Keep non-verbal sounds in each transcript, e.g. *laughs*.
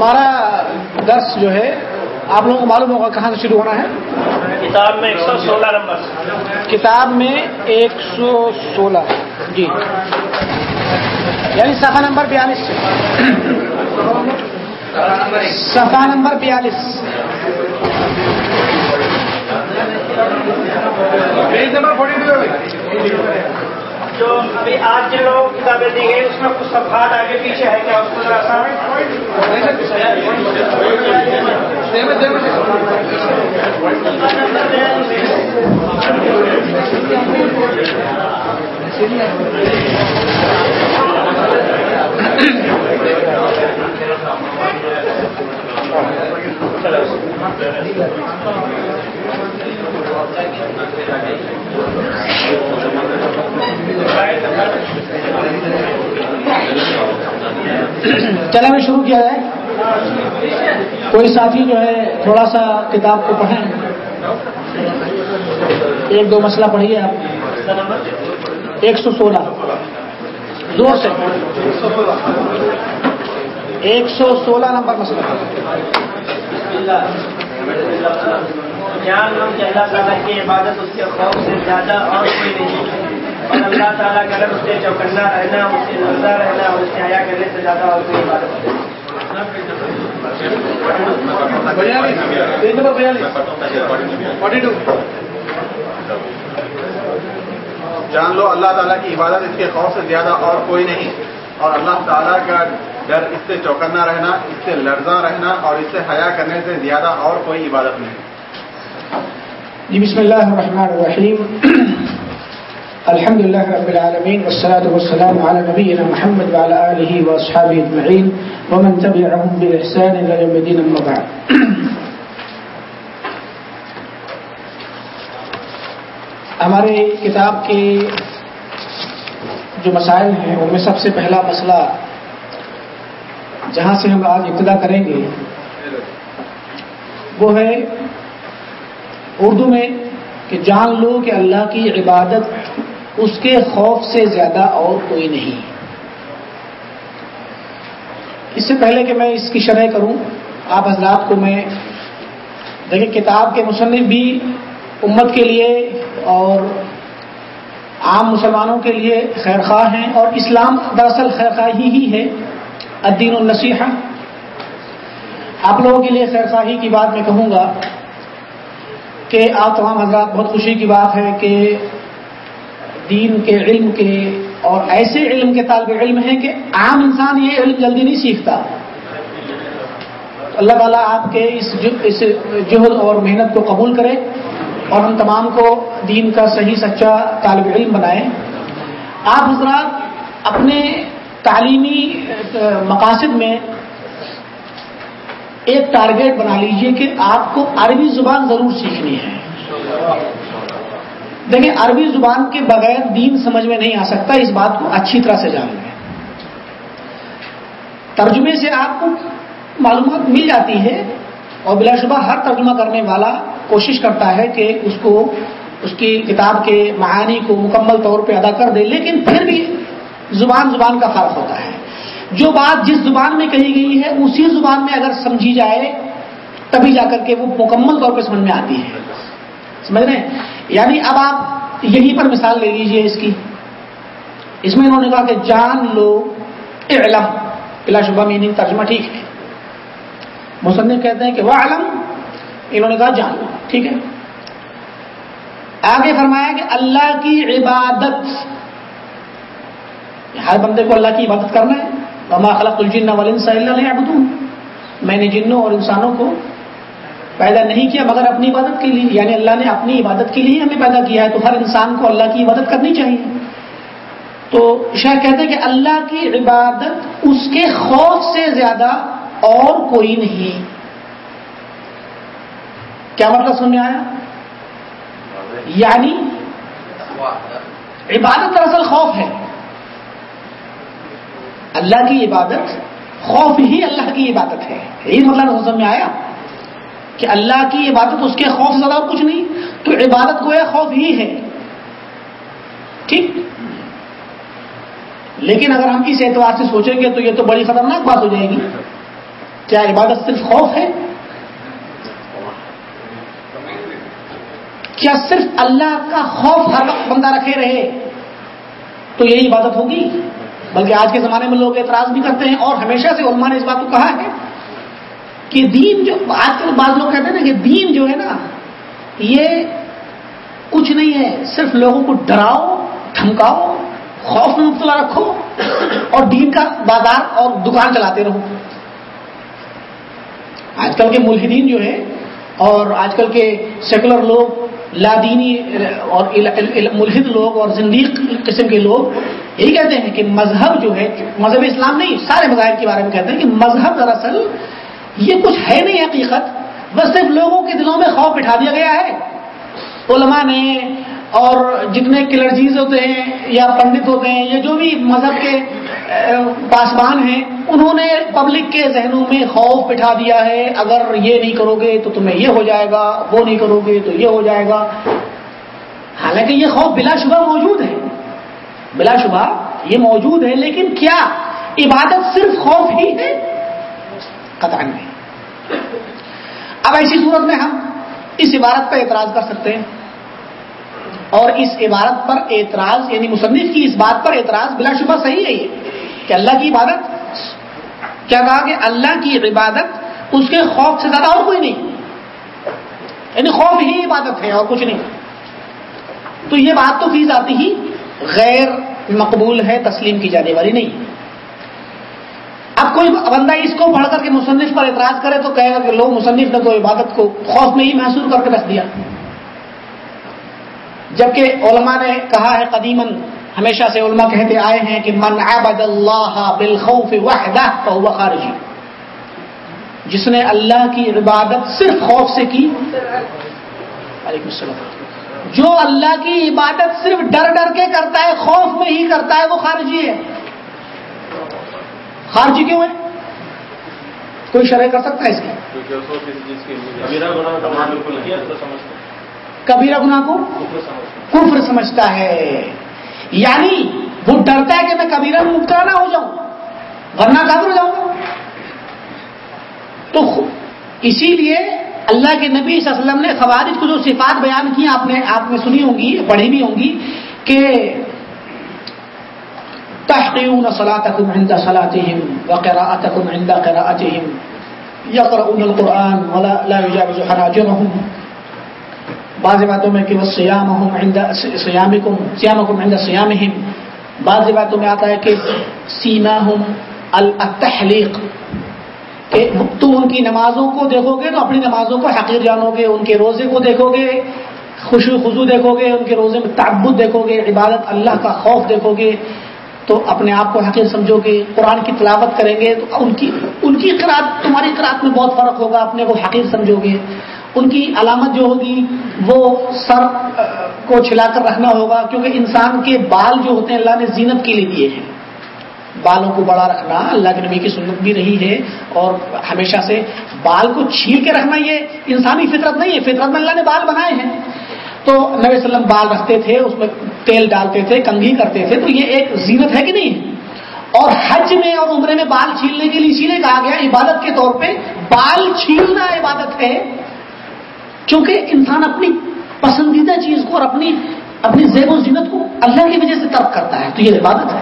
ہمارا درس جو ہے آپ لوگوں کو معلوم ہوگا کہاں سے شروع ہونا ہے؟ کتاب میں ایک سو سولہ نمبر۔ کتاب میں ایک سو سولہ۔ جی۔ یعنی صفحہ نمبر بیالیس۔ سے صفحہ نمبر بیالیس۔ جو ابھی آج جن لوگوں کو کتابیں دی گئی، اس میں کچھ صفحات آگے پیچھے ہے کیا؟ اس کو ذرا چلے میں شروع کیا جائے کوئی ساتھی جو ہے، تھوڑا سا کتاب کو پڑھیں۔ ایک دو مسئلہ پڑھیے آپ۔ ایک سو سولہ۔ دو سے۔ ایک سو سولہ نمبر مسئلہ۔ جان لو کہ اللہ تعالیٰ کی عبادت اس کے خوف سے زیادہ اور کوئی نہیں اور اللہ تعالیٰ کا اگر اس سے چوکنا رہنا، اس سے نظر رہنا، اور اس سے حیا کرنے سے زیادہ اور کوئی عبادت نہیں۔ جان لو اللہ تعالیٰ کی عبادت اس کے خوف سے زیادہ اور کوئی نہیں۔ اور اللہ تعالیٰ کا ڈر اس سے چوکنا رہنا، اس سے لرزاں رہنا، اور اس سے حیا کرنے سے زیادہ اور کوئی عبادت نہیں۔ جی بسم اللہ الرحمن الرحیم۔ الحمد لله رب العالمين والصلاة والسلام على نبينا محمد وعلى آله وأصحابه اجمعين ومن تبعهم بإحسان إلى يوم الدين أما بعد۔ ہمارے کتاب کے جو مسائل ہیں، ان میں سب سے پہلا مسئلہ جہاں سے ہم آج ابتدا کریں گے، وہ ہے اردو میں کہ جان لو کہ اللہ کی عبادت اس کے خوف سے زیادہ اور کوئی نہیں۔ اس سے پہلے کہ میں اس کی شرح کروں، آپ حضرات کو میں دیکھیں، کتاب کے مصنف بھی امت کے لیے اور عام مسلمانوں کے لیے خیر خواہ ہیں اور اسلام دراصل خیر خواہی ہی ہے، الدین النصیحہ۔ آپ لوگوں کے لیے خیر خواہی کی بات میں کہوں گا۔ کہ آپ تمام حضرات بہت خوشی کی بات ہے کہ دین کے علم کے اور ایسے علم کے طالب علم ہیں کہ عام انسان یہ علم جلدی نہیں سیکھتا۔ اللہ تعالیٰ آپ کے اس جہد اور محنت کو قبول کرے اور ہم تمام کو دین کا صحیح سچا طالب علم بنائیں آپ حضرات اپنے تعلیمی مقاصد میں ایک ٹارگیٹ بنا لیجیے کہ آپ کو عربی زبان ضرور سیکھنی ہے۔ دیکھیں، عربی زبان کے بغیر دین سمجھ میں نہیں آ سکتا، اس بات کو اچھی طرح سے جان لیں ترجمے سے آپ کو معلومات مل جاتی ہے اور بلا شبہ ہر ترجمہ کرنے والا کوشش کرتا ہے کہ اس کو، اس کی کتاب کے معانی کو مکمل طور پہ ادا کر دے، لیکن پھر بھی زبان زبان کا فرق ہوتا ہے۔ جو بات جس زبان میں کہی گئی ہے، اسی زبان میں اگر سمجھی جائے، تبھی جا کر کے وہ مکمل طور پہ سمجھ میں آتی ہے۔ سمجھ رہے ہیں؟ یعنی اب آپ یہیں پر مثال لے لیجیے اس کی۔ اس میں انہوں نے کہا کہ جان لو علم بلا شبہ میننگ ترجمہ ٹھیک ہے۔ مصنف کہتے ہیں کہ وہ علم انہوں نے کہا جان لو۔ ٹھیک ہے؟ آگے فرمایا کہ اللہ کی عبادت۔ ہر بندے کو اللہ کی عبادت کرنا ہے۔ وما خلق الجن والانس الا ليعبدون۔ میں نے جنوں اور انسانوں کو پیدا نہیں کیا مگر اپنی عبادت کے لیے یعنی اللہ نے اپنی عبادت کے لیے ہمیں پیدا کیا ہے، تو ہر انسان کو اللہ کی عبادت کرنی چاہیے۔ تو شاہ کہتے ہیں کہ اللہ کی عبادت اس کے خوف سے زیادہ اور کوئی نہیں۔ کیا مطلب سننے آیا؟ یعنی عبادت دراصل خوف ہے۔ اللہ کی عبادت خوف ہی اللہ کی عبادت ہے۔ یہی مطلب سمجھ میں آیا کہ اللہ کی عبادت اس کے خوف زیادہ اور کچھ نہیں، تو عبادت کو خوف ہی ہے۔ ٹھیک؟ لیکن اگر ہم اس اعتبار سے سوچیں گے تو یہ تو بڑی خطرناک بات ہو جائے گی۔ کیا عبادت صرف خوف ہے؟ کیا صرف اللہ کا خوف ہر وقت بندہ رکھے رہے؟ تو یہی عبادت ہوگی؟ بلکہ آج کے زمانے میں لوگ اعتراض بھی کرتے ہیں اور ہمیشہ سے علماء نے اس بات کو کہا ہے کہ دین جو آج کل بعض لوگ کہتے ہیں نا کہ دین جو ہے نا، یہ کچھ نہیں ہے، صرف لوگوں کو ڈراؤ، دھمکاؤ، خوف میں مبتلا رکھو اور دین کا بازار اور دکان چلاتے رہو۔ آج کل کے ملحدین جو ہے اور آج کل کے سیکولر لوگ، لادینی اور ملحد لوگ اور زندیق قسم کے لوگ یہی کہتے ہیں کہ مذہب جو ہے، مذہب اسلام نہیں، سارے مذاہب کے بارے میں کہتے ہیں کہ مذہب دراصل یہ کچھ ہے نہیں حقیقت، بس صرف لوگوں کے دلوں میں خوف بٹھا دیا گیا ہے۔ علماء نے اور جتنے کلرجیز ہوتے ہیں یا پنڈت ہوتے ہیں یا جو بھی مذہب کے پاسبان ہیں، انہوں نے پبلک کے ذہنوں میں خوف بٹھا دیا ہے، اگر یہ نہیں کرو گے تو تمہیں یہ ہو جائے گا، وہ نہیں کرو گے تو یہ ہو جائے گا۔ حالانکہ یہ خوف بلا شبہ موجود ہے۔ بلا شبہ یہ موجود ہے، لیکن کیا عبادت صرف خوف ہی ہے؟ قطع نہیں۔ اب ایسی صورت میں ہم اس عبارت پر اعتراض کر سکتے ہیں۔ اور اس عبارت پر اعتراض یعنی مصنف کی اس بات پر اعتراض بلا شبہ صحیح ہے یہ، کہ اللہ کی عبادت، کیا کہا کہ اللہ کی عبادت اس کے خوف سے زیادہ اور کوئی نہیں یعنی خوف ہی عبادت ہے اور کچھ نہیں۔ تو یہ بات تو فیس آتی ہی غیر مقبول ہے، تسلیم کی جانے والی نہیں۔ اب کوئی بندہ اس کو پڑھ کر کے مصنف پر اعتراض کرے تو کہے گا کہ لوگ مصنف نے تو عبادت کو خوف میں ہی محسوس کر کے رکھ دیا۔ جبکہ علماء نے کہا ہے قدیمن ہمیشہ سے علماء کہتے آئے ہیں کہ من عبد اللہ بالخوف وحدہ فهو خارجی جس نے اللہ کی عبادت صرف خوف سے کی۔ علیکم السلام۔ جو اللہ کی عبادت صرف ڈر ڈر کے کرتا ہے، خوف میں ہی کرتا ہے، وہ خارجی ہے۔ خارجی کیوں ہے؟ کوئی شرح کر سکتا ہے اس کی؟ کبیرہ گناہ کو؟ کفر سمجھتا ہے۔ یعنی وہ ڈرتا ہے کہ میں کبیرہ میں مبتلا نہ ہو جاؤں۔ ورنہ کافر ہو جاؤں گا۔ تو اسی لیے اللہ کے نبی صلی اللہ علیہ وسلم نے خوارج کو جو صفات بیان کی، آپ نے آپ نے سنی ہوں گی، پڑھی بھی ہوں گی کہ تحقیون صلاتکم عند صلاتهم وقراءتکم عند قراءتهم یقرؤون القرآن ولا لا يجاوز حناجرهم بعض باتوں میں کہ وہ سیام سیام سیام عند سیام بعض باتوں میں آتا ہے کہ سیما ہوں التحلیق، کہ تم ان کی نمازوں کو دیکھو گے تو اپنی نمازوں کو حقیر جانو گے ان کے روزے کو دیکھو گے خوشو خزو دیکھو گے ان کے روزے میں تعبد دیکھو گے عبادت اللہ کا خوف دیکھو گے تو اپنے آپ کو حقیر سمجھو گے قرآن کی تلاوت کریں گے تو ان کی ان کی قرآن، تمہاری قرآن میں بہت فرق ہوگا، اپنے کو حقیر سمجھو گے ان کی علامت جو ہوگی وہ سر کو چھلا کر رکھنا ہوگا، کیونکہ انسان کے بال جو ہوتے ہیں اللہ نے زینت کے لیے دیے ہیں۔ بالوں کو بڑا رکھنا اللہ کے نبی کی سنت بھی رہی ہے، اور ہمیشہ سے بال کو چھیل کے رکھنا یہ انسانی فطرت نہیں ہے، فطرت میں اللہ نے بال بنائے ہیں۔ تو نبی وسلم بال رکھتے تھے، اس میں تیل ڈالتے تھے، کنگھی کرتے تھے، تو یہ ایک زینت ہے کہ نہیں؟ اور حج میں اور عمرے میں بال چھیلنے کے لیے اسی لیے کہا گیا، عبادت کے طور پہ بال چھیلنا عبادت ہے۔ کیونکہ انسان اپنی پسندیدہ چیز کو اور اپنی اپنی زیب و زینت کو اللہ کی وجہ سے ترک کرتا ہے، تو یہ عبادت ہے۔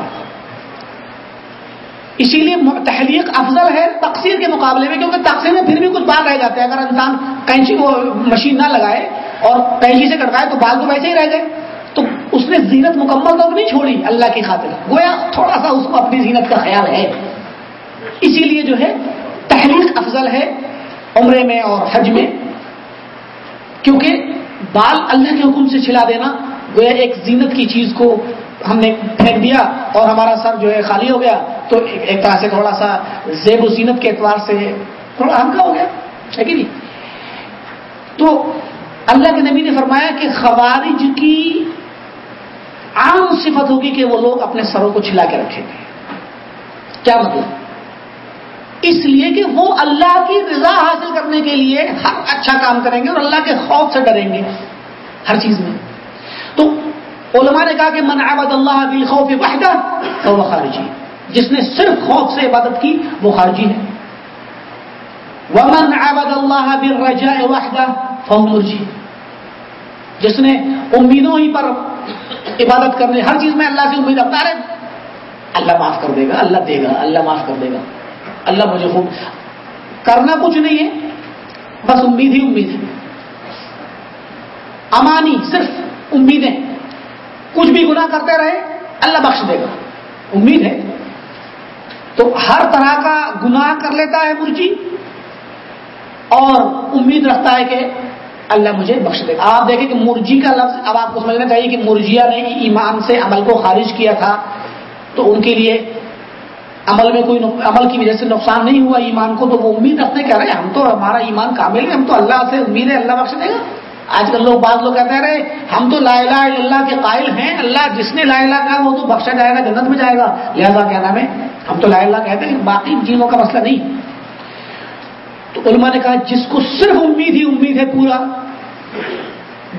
اسی لیے تحلیق افضل ہے تقسیر کے مقابلے میں، کیونکہ تقسیر میں پھر بھی کچھ بال رہ جاتے ہیں۔ اگر انسان کینچی کو مشین نہ لگائے اور کینچی سے کٹوائے تو بال تو ویسے ہی رہ گئے۔ تو اس نے زینت مکمل تو نہیں چھوڑی اللہ کی خاطر۔ گویا تھوڑا سا اس کو اپنی زینت کا خیال ہے۔ اسی لیے جو ہے تحلیق افضل ہے عمرے میں اور حج میں۔ کیونکہ بال اللہ کے حکم سے چھلا دینا گویا ایک زینت کی چیز کو ہم نے پھینک دیا اور ہمارا سر جو ہے خالی ہو گیا، تو ایک طرح سے تھوڑا سا زیب و زینت کے اعتبار سے تھوڑا ہلکا ہو گیا، ہے کہ نہیں؟ تو اللہ کے نبی نے فرمایا کہ خوارج کی عام صفت ہوگی کہ وہ لوگ اپنے سروں کو چھلا کے رکھیں گے۔ کیا مطلب؟ اس لیے کہ وہ اللہ کی رضا حاصل کرنے کے لیے ہر اچھا کام کریں گے اور اللہ کے خوف سے ڈریں گے ہر چیز میں۔ تو علماء نے کہا کہ من عبد اللہ بالخوف وحدہ تو وہ خارجی۔ جس نے صرف خوف سے عبادت کی وہ خارجی ہے۔ ومن عبد اللہ بالرجاء وحدہ فهو مرجی۔ جس نے امیدوں ہی پر عبادت کرنے، ہر چیز میں اللہ سے امید رکھتا رہے۔ اللہ معاف کر دے گا، اللہ دے گا، اللہ معاف کر دے گا۔ اللہ مجھے خوب کرنا کچھ نہیں ہے۔ بس امید ہی امید ہے۔ امانی صرف امیدیں۔ کچھ بھی گناہ کرتے رہے، اللہ بخش دے گا۔ امید ہے۔ تو ہر طرح کا گناہ کر لیتا ہے مرجی اور امید رکھتا ہے کہ اللہ مجھے بخش دے گا۔ آپ دیکھیں کہ مرجی کا لفظ، اب آپ کو سمجھنا چاہیے کہ مرجیا نے ایمان سے عمل کو خارج کیا تھا۔ تو ان کے لیے عمل میں کوئی عمل کی وجہ سے نقصان نہیں ہوا ایمان کو، تو وہ امید رکھتے کہ ارے ہم تو ہمارا ایمان کامل ہے، ہم تو اللہ سے امید ہے، اللہ بخش دے گا۔ آج کل لوگ بعض لوگ کہتے ہیں رہے ہم تو لا الہ الا اللہ کے قائل ہیں، اللہ جس نے لا الہ کہا وہ تو بخشا جائے گا، جنت میں جائے گا۔ لہذا کیا نام ہے؟ ہم تو لا الہ کہتے ہیں، باقی چیزوں کا مسئلہ نہیں۔ تو علماء نے کہا، جس کو صرف امید ہی امید ہے پورا،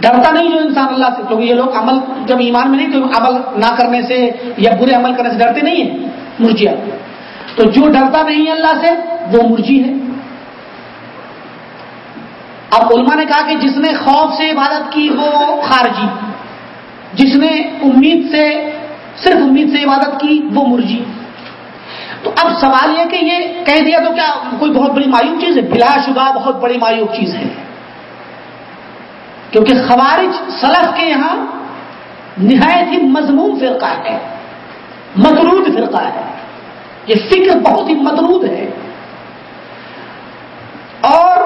ڈرتا نہیں جو انسان اللہ سے، کیونکہ یہ لوگ عمل جب ایمان میں نہیں تو عمل نہ کرنے سے یا برے عمل کرنے سے ڈرتے نہیں ہیں۔ مرجیا تو جو ڈرتا نہیں ہے اللہ سے، وہ مرجی ہے۔ اب علماء نے کہا کہ جس نے خوف سے عبادت کی، وہ خارجی۔ جس نے امید سے، صرف امید سے عبادت کی، وہ مرجی۔ تو اب سوال یہ کہ یہ کہہ دیا تو کیا کوئی بہت بڑی مایوب چیز ہے؟ بلا شبہ بہت بڑی مایوب چیز ہے۔ کیونکہ خوارج سلف کے یہاں نہایت ہی مضمون فرقہ ہے۔ مدرود فرقہ ہے۔ یہ فکر بہت ہی مدرود ہے۔ اور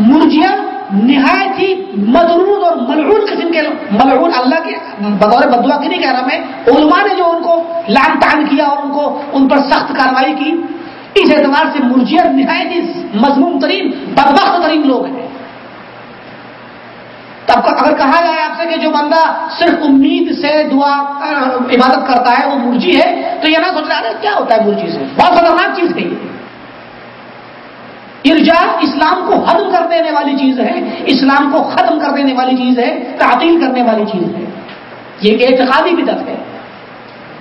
مرجیا نہایت ہی مدرود اور ملعون قسم کے ملعون اللہ کے بغور بدوا کی نہیں کہہ رہا میں، علماء نے جو ان کو لان تان کیا اور ان کو ان پر سخت کاروائی کی، اس اعتبار سے مرجیا نہایت ہی مضمون ترین، بدبخت ترین لوگ ہیں۔ تب اگر کہا جائے آپ سے کہ جو بندہ صرف امید سے دعا عبادت کرتا ہے، وہ مرجی ہے، تو یہ نہ سوچ رہا ہے کیا ہوتا ہے مرجی سے؟ بہت خطرناک چیز ہے ارجا اسلام کو ختم کر دینے والی چیز ہے، اسلام کو ختم کر دینے والی چیز ہے، تعطیل کرنے والی چیز ہے۔ یہ ایک اعتقادی بدت ہے۔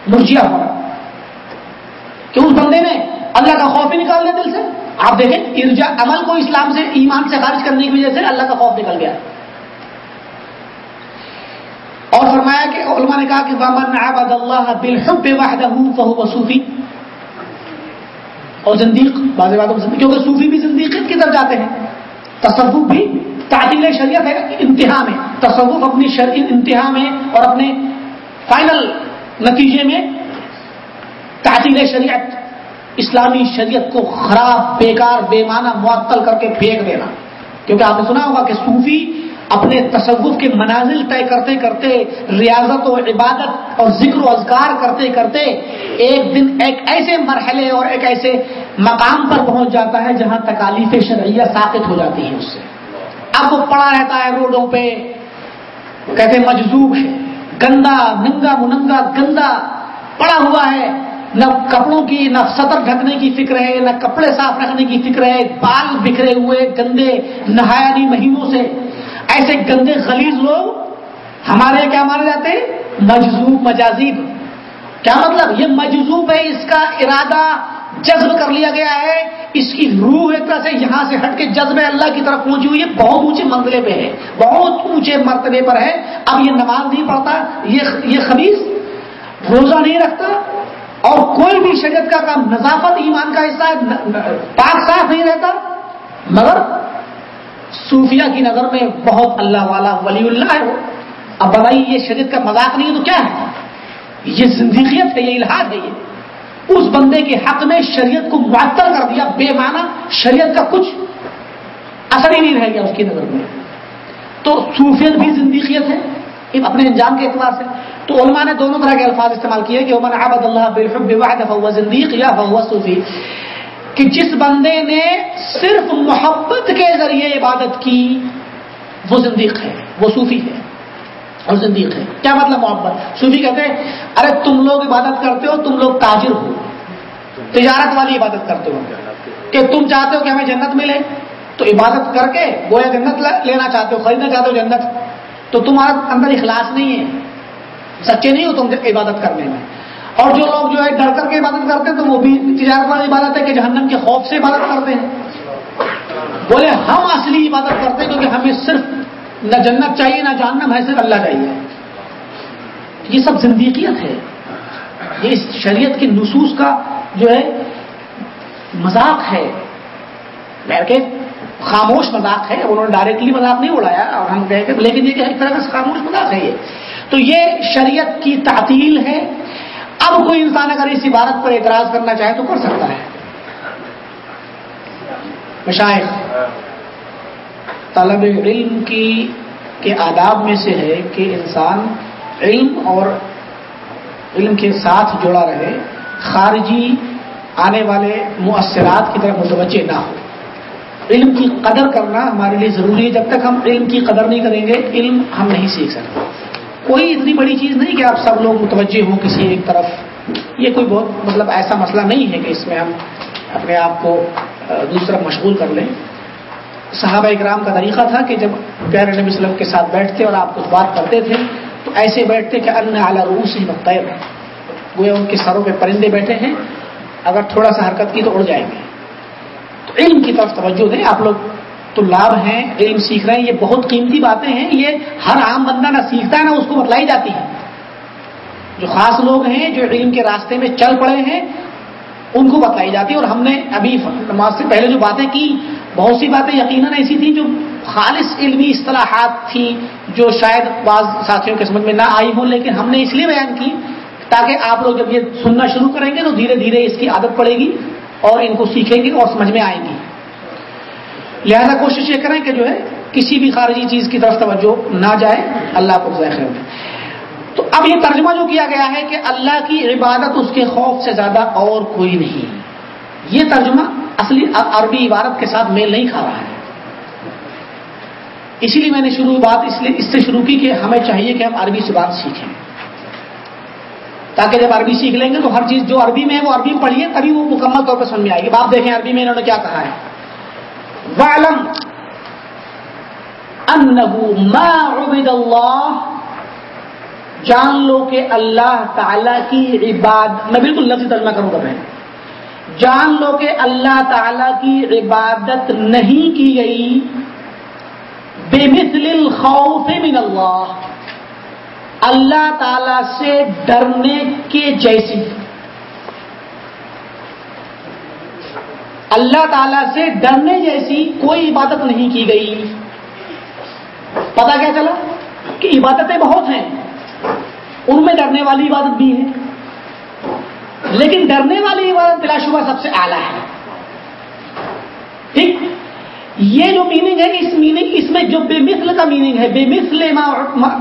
مرجیا ہونا کہ اس بندے نے اللہ کا خوف ہی نکال دیا دل سے؟ آپ دیکھیں ارجا عمل کو اسلام سے، ایمان سے خارج کرنے کی وجہ سے اللہ کا خوف نکل گیا۔ اور فرمایا کہ علماء نے کہا کہ ومن عبد اللہ بالحب وحدہ فهو صوفی اور زندیق، بعض باتوں میں کیونکہ صوفی بھی زندیقیت کی طرف جاتے ہیں۔ تصوف بھی تعطیل شریعت ہے، انتہا میں۔ تصوف اپنی شرعی انتہا میں اور اپنے فائنل نتیجے میں تعطیل شریعت، اسلامی شریعت کو خراب، بیکار، بے معنی، معطل کر کے پھینک دینا۔ کیونکہ آپ نے سنا ہوگا کہ صوفی اپنے تصوف کے منازل طے کرتے کرتے، ریاضت و عبادت اور ذکر و اذکار کرتے کرتے ایک دن ایک ایسے مرحلے اور ایک ایسے مقام پر پہنچ جاتا ہے جہاں تکالیف شرعیہ ساقط ہو جاتی ہے اس سے۔ اب وہ پڑا رہتا ہے روڈوں پہ، کہتے مجذوب ہے، گندا، ننگا منگا گندا، پڑا ہوا ہے۔ نہ کپڑوں کی، نہ سطر ڈھکنے کی فکر ہے، نہ کپڑے صاف رکھنے کی فکر ہے، بال بکھرے ہوئے، گندے نہایا نہیں مہینوں سے ایسے گندے خلیز لوگ ہمارے کیا مانے جاتے ہیں؟ مجزوب مجازیب۔ کیا مطلب؟ یہ مجزوب ہے، اس کا ارادہ جذب کر لیا گیا ہے۔ اس کی روح ایک طرح سے یہاں سے ہٹ کے جذب اللہ کی طرف پہنچی ہوئی ہے۔ بہت اونچے منزلے پہ ہے۔ بہت اونچے مرتبے پر ہے۔ اب یہ نماز نہیں پڑھتا، یہ خبیص روزہ نہیں رکھتا۔ اور کوئی بھی شریعت کا کام، نظافت، ایمان کا حصہ ہے پاک، صاف نہیں رہتا۔ مگر صوفیہ کی نظر میں بہت اللہ والا ولی اللہ ہے اب بتائیے یہ شریعت کا مذاق نہیں ہے تو کیا ہے؟ یہ زندگیت ہے یہ الحاد ہے یہ۔ اس بندے کے حق میں شریعت کو معطل کر دیا، بے معنی شریعت کا کچھ اثر ہی نہیں رہ گیا اس کی نظر میں۔ تو صوفیت بھی زندگیت ہے اپنے انجام کے اعتبار سے۔ تو علماء نے دونوں طرح کے الفاظ استعمال کیے کہ عمر عبد اللہ بالحب زندیق یا فہو صوفی۔ کہ جس بندے نے صرف محبت کے ذریعے عبادت کی، وہ زندیق ہے، وہ صوفی ہے اور زندیق ہے۔ کیا مطلب محبت؟ صوفی کہتے ہیں، ارے تم لوگ عبادت کرتے ہو، تم لوگ تاجر ہو۔ تجارت والی عبادت کرتے ہو۔ کہ تم چاہتے ہو کہ ہمیں جنت ملے، تو عبادت کر کے گویا جنت لینا چاہتے ہو، خریدنا چاہتے ہو جنت۔ تو تمہارا اندر اخلاص نہیں ہے۔ سچے نہیں ہو تم عبادت کرنے میں۔ اور جو لوگ جو ہے ڈر کر کے عبادت کرتے ہیں تو وہ بھی تجارت والی عبادت ہے کہ جہنم کے خوف سے عبادت کرتے ہیں۔ بولے ہم اصلی عبادت کرتے ہیں کیونکہ ہمیں صرف نہ جنت چاہیے، نہ جاننا ہمیں صرف اللہ چاہیے۔ یہ سب زندگیت ہے۔ یہ اس شریعت کی نصوص کا جو ہے مذاق ہے۔ کہ خاموش مذاق ہے۔ انہوں نے ڈائریکٹلی مذاق نہیں اڑایا اور ہم کہہ کہ لیکن یہ کہ ایک طرح کا خاموش مذاق ہے یہ۔ تو یہ شریعت کی تعطیل ہے۔ اب کوئی انسان اگر اس عبارت پر اعتراض کرنا چاہے تو کر سکتا ہے۔ مشائق طلب علم کی، کے آداب میں سے ہے کہ انسان علم اور علم کے ساتھ جڑا رہے، خارجی آنے والے مؤثرات کی طرف متوجہ نہ ہو۔ علم کی قدر کرنا ہمارے لیے ضروری ہے۔ جب تک ہم علم کی قدر نہیں کریں گے، علم ہم نہیں سیکھ سکتے۔ کوئی اتنی بڑی چیز نہیں کہ آپ سب لوگ متوجہ ہوں کسی ایک طرف۔ یہ کوئی بہت مطلب ایسا مسئلہ نہیں ہے کہ اس میں ہم اپنے آپ کو دوسرا مشغول کر لیں۔ صحابہ اکرام کا طریقہ تھا کہ جب پیارے نبی وسلم کے ساتھ بیٹھتے اور آپ کچھ بات کرتے تھے، تو ایسے بیٹھتے کہ ان اعلیٰ روس ہی مختلف گویا ان کے سروں پہ پرندے بیٹھے ہیں۔ اگر تھوڑا سا حرکت کی تو اڑ جائیں گے۔ تو علم کی طرف توجہ دیں۔ آپ لوگ تو لابھ ہیں، علم سیکھ رہے ہیں، یہ بہت قیمتی باتیں ہیں، یہ ہر عام بندہ نہ سیکھتا ہے، نہ اس کو بتلائی جاتی ہے جو خاص لوگ ہیں، جو علم کے راستے میں چل پڑے ہیں، ان کو بتلائی جاتی ہے۔ اور ہم نے ابھی نماز سے پہلے جو باتیں کی، بہت سی باتیں یقیناً ایسی تھیں جو خالص علمی اصطلاحات تھی جو شاید بعض ساتھیوں کے سمجھ میں نہ آئی ہوں، لیکن ہم نے اس لیے بیان کی تاکہ آپ لوگ جب یہ سننا شروع کریں گے تو دھیرے دھیرے اس کی عادت پڑے گی اور ان کو سیکھیں گے اور سمجھ میں آئیں گی۔ لہذا کوشش یہ کریں کہ جو ہے کسی بھی خارجی چیز کی طرف توجہ نہ جائے، اللہ کو ذائقہ میں تو اب یہ ترجمہ جو کیا گیا ہے کہ اللہ کی عبادت اس کے خوف سے زیادہ اور کوئی نہیں۔ یہ ترجمہ اصلی عربی عبارت کے ساتھ میل نہیں کھا رہا ہے۔ اسی لیے میں نے شروع بات اس لیے اس سے شروع کی کہ ہمیں چاہیے کہ ہم عربی سے بات سیکھیں۔ تاکہ جب عربی سیکھ لیں گے تو ہر چیز جو عربی میں ہے وہ عربی میں پڑھیے، تبھی وہ مکمل طور پہ سمجھ میں آئے گی۔ آپ دیکھیں عربی میں انہوں نے کیا کہا ہے۔ ما عبد اللہ جان لو کہ اللہ تعالی کی عبادت میں بالکل لفظ ترجمہ کروں گا میں۔ جان لو کہ اللہ تعالی کی عبادت نہیں کی گئی۔ بے مثل الخوف من اللہ۔ اللہ تعالی سے ڈرنے کے جیسی۔ اللہ تعالی سے ڈرنے جیسی کوئی عبادت نہیں کی گئی۔ پتا کیا چلا؟ کہ عبادتیں بہت ہیں۔ ان میں ڈرنے والی عبادت بھی ہے۔ لیکن ڈرنے والی عبادت بلا شبہ سب سے اعلیٰ ہے۔ ٹھیک؟ یہ جو میننگ ہے، اس میننگ اس میں جو بے مثل کا میننگ ہے بے مثل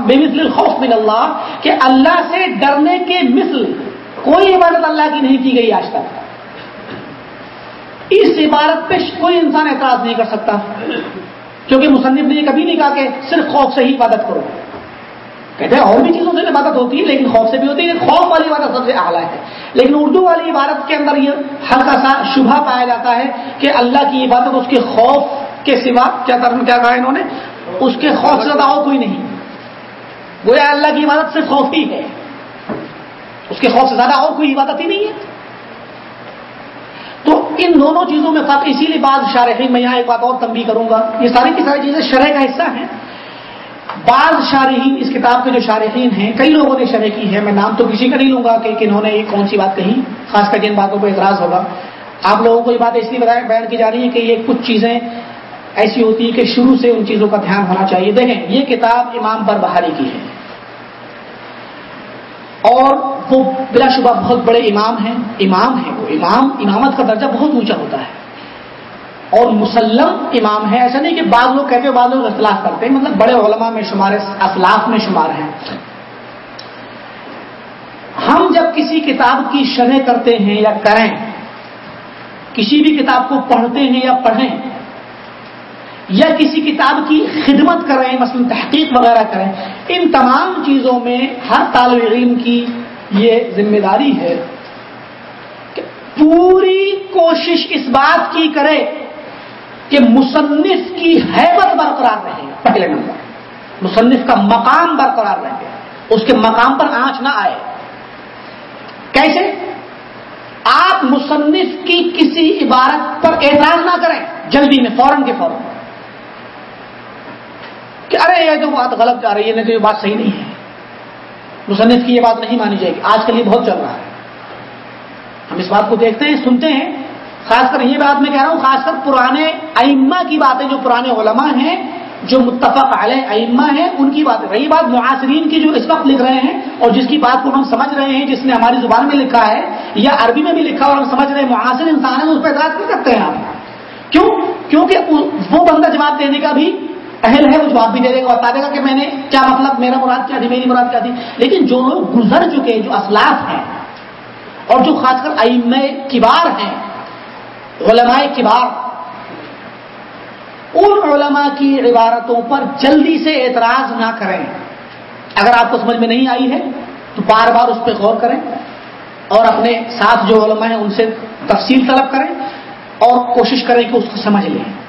بے مثل خوف من اللہ، کہ اللہ سے ڈرنے کے مثل کوئی عبادت اللہ کی نہیں کی گئی آج تک۔ اس عبارت پہ کوئی انسان اعتراض نہیں کر سکتا۔ کیونکہ مصنف نے یہ کبھی نہیں کہا کہ صرف خوف سے ہی عبادت کرو۔ کہتے ہیں اور بھی چیزوں سے عبادت ہوتی ہے، لیکن خوف سے بھی ہوتی ہے۔ خوف والی عبادت سب سے اعلیٰ ہے۔ لیکن اردو والی عبادت کے اندر یہ ہلکا سا شبہ پایا جاتا ہے کہ اللہ کی عبادت، اس کے خوف کے سوا کیا کیا کہا انہوں نے؟ اس کے خوف سے زیادہ اور کوئی نہیں۔ گویا اللہ کی عبادت سے خوف ہی ہے۔ اس کے خوف سے زیادہ اور کوئی عبادت ہی نہیں ہے۔ تو ان دونوں چیزوں میں فرق اسی لیے بعض شارحین، میں یہاں ایک بات اور تنبیہ کروں گا۔ یہ ساری کی ساری چیزیں شرح کا حصہ ہیں۔ بعض شارحین، اس کتاب کے جو شارحین ہیں، کئی لوگوں نے شرح کی ہے۔ میں نام تو کسی کا نہیں لوں گا کہ انہوں نے یہ کون سی بات کہی۔ خاص کر جن باتوں کو اعتراض ہوگا۔ آپ لوگوں کو یہ بات اس لیے بیان کی جا رہی ہے کہ یہ کچھ چیزیں ایسی ہوتی ہے کہ شروع سے ان چیزوں کا دھیان ہونا چاہیے۔ دیکھیں، یہ کتاب امام پر بہاری کی ہے۔ اور وہ بلا شبہ بہت بڑے امام ہیں امام ہیں وہ، امام، امامت کا درجہ بہت اونچا ہوتا ہے۔ اور مسلم امام ہے ایسا نہیں کہ بعض لوگ کہتے ہیں، بعض لوگ اختلاف کرتے ہیں مطلب بڑے علماء میں شمار اخلاف میں شمار ہیں۔ ہم جب کسی کتاب کی شرح کرتے ہیں یا کریں، کسی بھی کتاب کو پڑھتے ہیں یا پڑھیں یا کسی کتاب کی خدمت کریں، مثلا تحقیق وغیرہ کریں، ان تمام چیزوں میں ہر طالب علم کی یہ ذمہ داری ہے کہ پوری کوشش اس بات کی کرے کہ مصنف کی حیبت برقرار رہے، پہلے نمبر۔ مصنف کا مقام برقرار رہے، اس کے مقام پر آنچ نہ آئے۔ کیسے؟ آپ مصنف کی کسی عبارت پر اعتراض نہ کریں، جلدی میں، فوراً کے فوراً۔ ارے یہ تو بات غلط جا رہی ہے نہیں تو یہ بات صحیح نہیں ہے۔ مصنف کی یہ بات نہیں مانی جائے گی۔ آج کل یہ بہت چل رہا ہے۔ ہم اس بات کو دیکھتے ہیں، سنتے ہیں۔ خاص کر یہ بات میں کہہ رہا ہوں، خاص کر پرانے ائمہ کی باتیں جو پرانے علماء ہیں، جو متفق علیہ ائمہ ہیں، ان کی بات۔ رہی بات معاصرین کی جو اس وقت لکھ رہے ہیں اور جس کی بات کو ہم سمجھ رہے ہیں، جس نے ہماری زبان میں لکھا ہے یا عربی میں بھی لکھا اور ہم سمجھ رہے ہیں، معاصر انسان ہے اس پہ اعتراض کر سکتے ہیں آپ کیوں؟ کیونکہ وہ بندہ جواب دینے کا بھی اہل ہے، وہ جواب بھی دے دے گا بتا دے گا کہ میں نے کیا مطلب میرا مراد کیا تھی، میری مراد کیا تھی؟ لیکن جو لوگ گزر چکے، جو اسلاف ہیں اور جو خاص کر ائم کبار ہیں، علماء کبار، ان علماء کی عبارتوں پر جلدی سے اعتراض نہ کریں۔ اگر آپ کو سمجھ میں نہیں آئی ہے، تو بار بار اس پہ غور کریں اور اپنے ساتھ جو علماء ہیں، ان سے تفصیل طلب کریں اور کوشش کریں کہ اس کو سمجھ لیں۔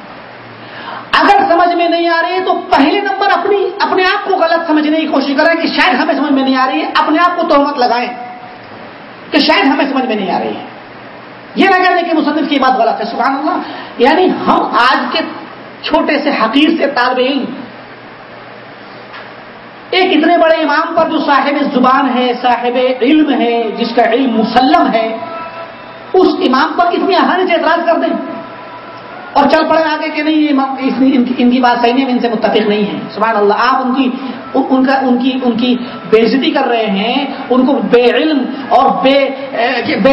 اگر سمجھ میں نہیں آ رہی ہے تو پہلے نمبر اپنی اپنے آپ کو غلط سمجھنے کی کوشش کریں کہ شاید ہمیں سمجھ میں نہیں آ رہی ہے، اپنے آپ کو تہمت لگائیں کہ شاید ہمیں سمجھ میں نہیں آ رہی ہے۔ یہ نہ کہنے کہ مصنف کی بات غلط ہے، سبحان اللہ۔ یعنی ہم آج کے چھوٹے سے حقیر سے طالب علم ایک اتنے بڑے امام پر جو صاحب زبان ہے، صاحب علم ہے، جس کا علم مسلم ہے، اس امام پر اتنی آسانی سے اعتراض کر دیں۔ اور چل پڑے آگے کہ نہیں، یہ ان کی بات صحیح نہیں، ان سے متفق نہیں ہے۔ سبحان اللہ، آپ ان کی ان کا ان کی ان کی بےزتی کر رہے ہیں، ان کو بے علم اور بے بے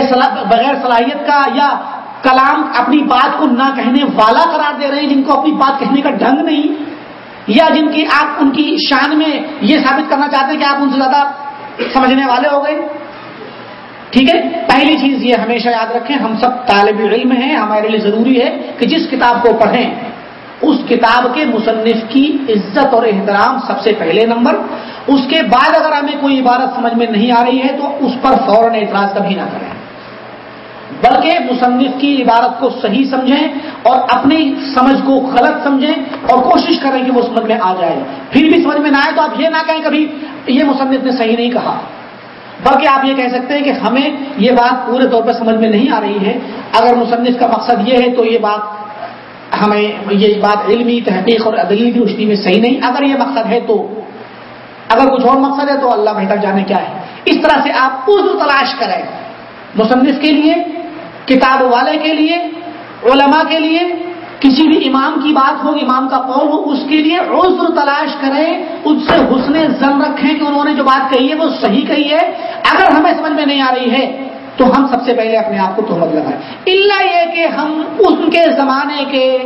بغیر صلاحیت کا یا کلام اپنی بات کو نہ کہنے والا قرار دے رہے ہیں، جن کو اپنی بات کہنے کا ڈھنگ نہیں، یا جن کی آپ ان کی شان میں یہ ثابت کرنا چاہتے ہیں کہ آپ ان سے زیادہ سمجھنے والے ہو گئے۔ ٹھیک ہے؟ پہلی چیز یہ ہمیشہ یاد رکھیں، ہم سب طالب علم ہیں، ہمارے لیے ضروری ہے کہ جس کتاب کو پڑھیں، اس کتاب کے مصنف کی عزت اور احترام سب سے پہلے نمبر۔ اس کے بعد اگر ہمیں کوئی عبارت سمجھ میں نہیں آ رہی ہے، تو اس پر فوراً اعتراض کبھی نہ کریں۔ بلکہ مصنف کی عبارت کو صحیح سمجھیں اور اپنی سمجھ کو غلط سمجھیں اور کوشش کریں کہ وہ سمجھ میں آ جائے۔ پھر بھی سمجھ میں نہ آئے تو آپ یہ نہ کہیں کبھی، یہ مصنف نے صحیح نہیں کہا۔ بلکہ آپ یہ کہہ سکتے ہیں کہ ہمیں یہ بات پورے طور پر سمجھ میں نہیں آ رہی ہے۔ اگر مصنف کا مقصد یہ ہے تو یہ بات ہمیں یہ بات علمی، تحقیق اور عدلی کی روشنی میں صحیح نہیں۔ اگر یہ مقصد ہے تو اگر کچھ اور مقصد ہے تو اللہ بہتر جانے کیا ہے۔ اس طرح سے آپ عزر تلاش کریں۔ مصنف کے لیے، کتاب والے کے لیے، علماء کے لیے کسی بھی امام کی بات ہو، امام کا قول ہو، اس کے لیے عذر تلاش کریں، اس سے حسن زن رکھیں کہ انہوں نے جو بات کہی ہے وہ صحیح کہی ہے۔ اگر ہمیں سمجھ میں نہیں آ رہی ہے، تو ہم سب سے پہلے اپنے آپ کو تہمت لگائیں۔ اللہ یہ کہ ہم ان کے زمانے کے